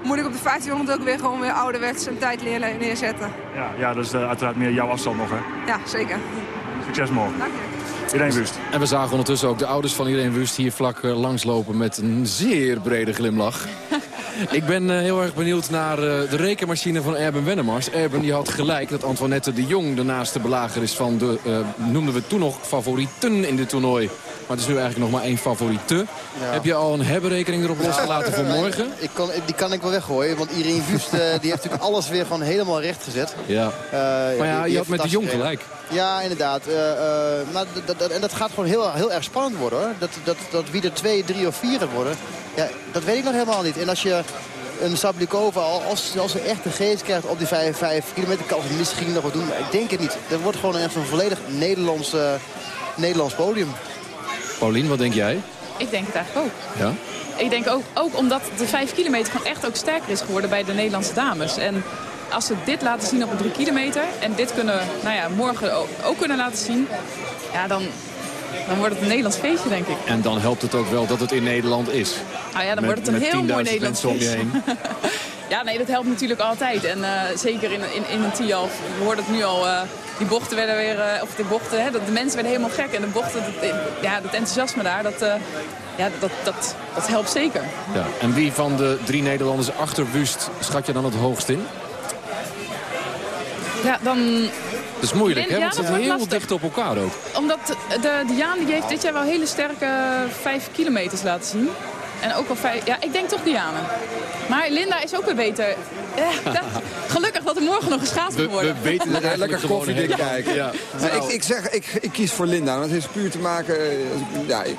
moet ik op de 1500 ook weer gewoon weer ouderwets een tijd neerzetten. Ja, ja dat is uh, uiteraard meer jouw afstand nog, hè? Ja, zeker. Succes morgen. Dank je. Irene Wust. En we zagen ondertussen ook de ouders van Irene Wust hier vlak langslopen met een zeer brede glimlach. Ik ben uh, heel erg benieuwd naar uh, de rekenmachine van Erben Wennemars. Erben die had gelijk dat Antoinette de Jong de naaste belager is van de, uh, noemden we toen nog, favorieten in dit toernooi. Maar het is nu eigenlijk nog maar één favoriete. Ja. Heb je al een hebberekening erop losgelaten voor morgen? Ik kan, die kan ik wel weggooien, want Irene Wust die heeft natuurlijk alles weer gewoon helemaal recht gezet. Ja. maar ja, je had met de Jong gelijk. Ja, inderdaad. Maar en dat gaat gewoon heel, heel erg spannend worden hoor. Dat, dat, dat wie er twee, drie of vier gaat worden, ja, dat weet ik nog helemaal niet. En als je een Sablikova, als, als ze echt de geest krijgt op die 5, 5 kilometer, kan ze misschien nog wat doen. Maar ik denk het niet. Dat wordt gewoon echt een volledig Nederlands, uh, Nederlands podium. Paulien, wat denk jij? Ik denk het eigenlijk ook. Ja? Ik denk ook, ook omdat de 5 kilometer gewoon echt ook sterker is geworden bij de Nederlandse dames. En als ze dit laten zien op een 3 kilometer en dit kunnen, nou ja, morgen ook, ook kunnen laten zien, ja, dan, dan wordt het een Nederlands feestje, denk ik. En dan helpt het ook wel dat het in Nederland is. Nou ja, dan wordt het een heel mooi Nederlands feestje. ja, nee, dat helpt natuurlijk altijd. En uh, zeker in, in, in een Tialf. We hoorden het nu al, uh, die bochten werden weer, uh, of de bochten, hè, de mensen werden helemaal gek. En de bochten, dat, ja, dat enthousiasme daar, dat, ja, dat, dat, dat helpt zeker. Ja. En wie van de drie Nederlanders achter Wust schat je dan het hoogst in? Ja, dan... Dat is moeilijk, hè? Want ze zitten heel dicht op elkaar ook. Omdat de, Diaan die heeft dit jaar wel hele sterke 5 kilometers laten zien. En ook wel vijf... Ja, ik denk toch Diana. Maar Linda is ook weer beter. Ja, dat, gelukkig dat er morgen nog geschaatst wordt worden. We weten er lekker koffiedik kijken. Ja. Nou, ik, ik, zeg, ik, ik kies voor Linda. Dat heeft puur te maken... Ja, ik,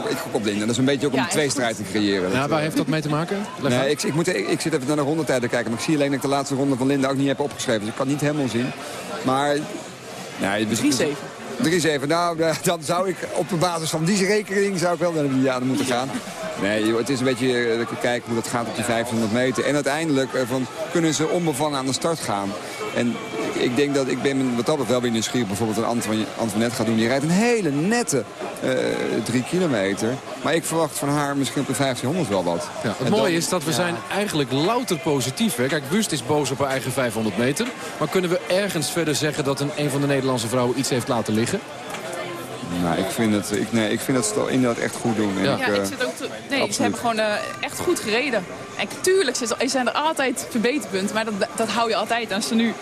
gok, ik gok op Linda. Dat is een beetje ook om ja, een tweestrijd te creëren. Ja, waar heeft dat mee te maken? Nee, ik, ik, moet, ik, ik, zit even naar de rondetijden kijken. Maar ik zie alleen dat ik de laatste ronde van Linda ook niet heb opgeschreven. Dus ik kan niet helemaal zien. Maar... Nee, dus, 3-7. Nou, dan zou ik op de basis van die rekening zou ik wel naar de Indianen moeten gaan. Nee, het is een beetje uh, kijken hoe dat gaat op die 500 meter. En uiteindelijk uh, van, kunnen ze onbevangen aan de start gaan. En ik denk dat ik ben wat dat wel weer nieuwsgierig bijvoorbeeld een Antoinette gaat doen. Die rijdt een hele nette uh, drie kilometer. Maar ik verwacht van haar misschien op de 1500 wel wat. Ja, het mooie is dat we ja. zijn eigenlijk louter positief. Hè? Kijk, Wust is boos op haar eigen 500 meter. Maar kunnen we ergens verder zeggen dat een, een van de Nederlandse vrouwen iets heeft laten liggen? Nou, ik vind het, ik, nee, ik vind het inderdaad echt goed doen. Ja, ik, uh, ik zit ook te, nee, absoluut. ze hebben gewoon uh, echt goed gereden. En tuurlijk zijn er altijd verbeterpunten, maar dat, dat hou je altijd. Als ze nu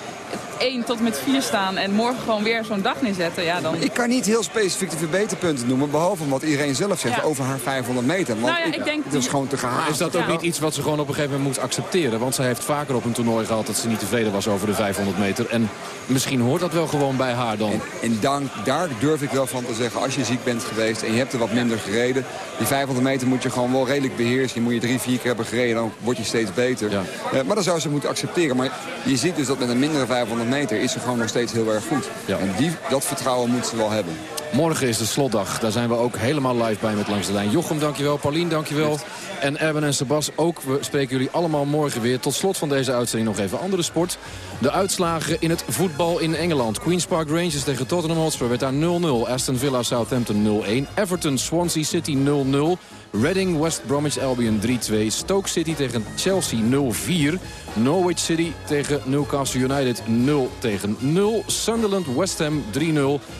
1 tot met 4 staan en morgen gewoon weer zo'n dag neerzetten, ja dan... Ik kan niet heel specifiek de verbeterpunten noemen, behalve wat iedereen zelf zegt ja. over haar 500 meter. Want nou ja, ik, ik denk dat is gewoon te gehaald. Is dat ook ja. niet iets wat ze gewoon op een gegeven moment moet accepteren? Want zij heeft vaker op een toernooi gehad dat ze niet tevreden was over de 500 meter. En misschien hoort dat wel gewoon bij haar dan. En, en dan, daar durf ik wel van te zeggen, als je ziek bent geweest en je hebt er wat minder gereden. Die 500 meter moet je gewoon wel redelijk beheersen. Je moet je drie, vier keer hebben gereden, dan word je steeds beter. Uh, maar dan zou ze moeten accepteren. Maar je ziet dus dat met een mindere 500 meter is ze gewoon nog steeds heel erg goed. Ja. En die, dat vertrouwen moet ze wel hebben. Morgen is de slotdag. Daar zijn we ook helemaal live bij met Langs de Lijn. Jochem, dankjewel. Paulien, dankjewel. En Erben en Sebas ook. We spreken jullie allemaal morgen weer. Tot slot van deze uitzending nog even andere sport. De uitslagen in het voetbal in Engeland. Queen's Park Rangers tegen Tottenham Hotspur werd daar 0-0. Aston Villa Southampton 0-1. Everton Swansea City 0-0. Reading West Bromwich Albion 3-2. Stoke City tegen Chelsea 0-4. Norwich City tegen Newcastle United 0 tegen 0. Sunderland West Ham 3-0.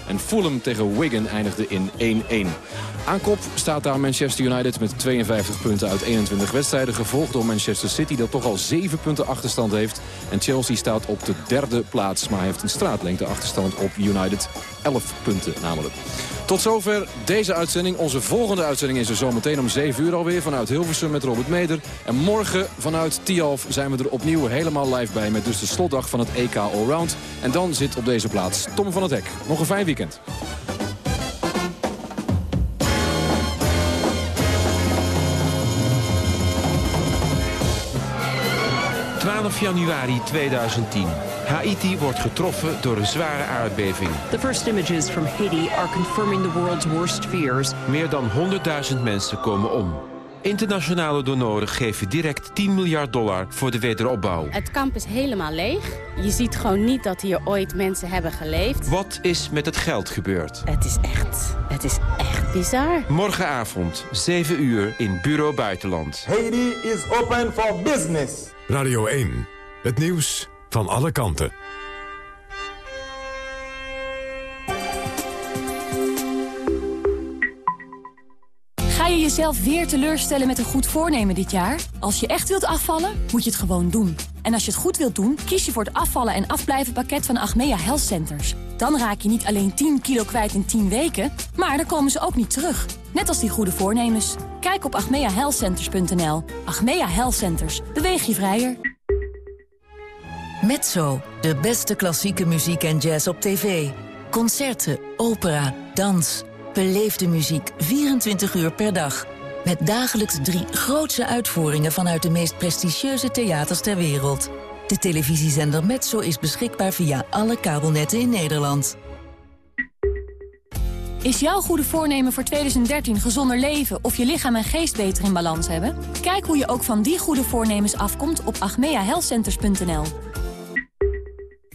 En Fulham tegen Eindigde in 1-1. Aan kop staat daar Manchester United met 52 punten uit 21 wedstrijden. Gevolgd door Manchester City dat toch al 7 punten achterstand heeft. En Chelsea staat op de derde plaats. Maar heeft een straatlengte achterstand op United. 11 punten namelijk. Tot zover deze uitzending. Onze volgende uitzending is er zometeen om 7 uur alweer vanuit Hilversum met Robert Meder. En morgen vanuit Tialf zijn we er opnieuw helemaal live bij met dus de slotdag van het EK Allround. En dan zit op deze plaats Tom van het Hek. Nog een fijn weekend. 12 januari 2010. Haiti wordt getroffen door een zware aardbeving. The first images from Haiti are confirming the world's worst fears. Meer dan 100.000 mensen komen om. Internationale donoren geven direct 10 miljard dollar voor de wederopbouw. Het kamp is helemaal leeg. Je ziet gewoon niet dat hier ooit mensen hebben geleefd. Wat is met het geld gebeurd? Het is echt, het is echt bizar. Morgenavond, 7 uur in Bureau Buitenland. Haiti is open for business. Radio 1, het nieuws van alle kanten. Ga je jezelf weer teleurstellen met een goed voornemen dit jaar? Als je echt wilt afvallen, moet je het gewoon doen. En als je het goed wilt doen, kies je voor het afvallen en afblijven pakket van Achmea Health Centers. Dan raak je niet alleen 10 kilo kwijt in 10 weken, maar dan komen ze ook niet terug. Net als die goede voornemens. Kijk op achmeahealthcenters.nl. Achmea Health Centers. Beweeg je vrijer. Mezzo, de beste klassieke muziek en jazz op tv. Concerten, opera, dans. Beleefde muziek 24 uur per dag. Met dagelijks drie grootse uitvoeringen vanuit de meest prestigieuze theaters ter wereld. De televisiezender Metso is beschikbaar via alle kabelnetten in Nederland. Is jouw goede voornemen voor 2013 gezonder leven of je lichaam en geest beter in balans hebben? Kijk hoe je ook van die goede voornemens afkomt op agmeahealthcenters.nl.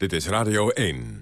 Dit is Radio 1.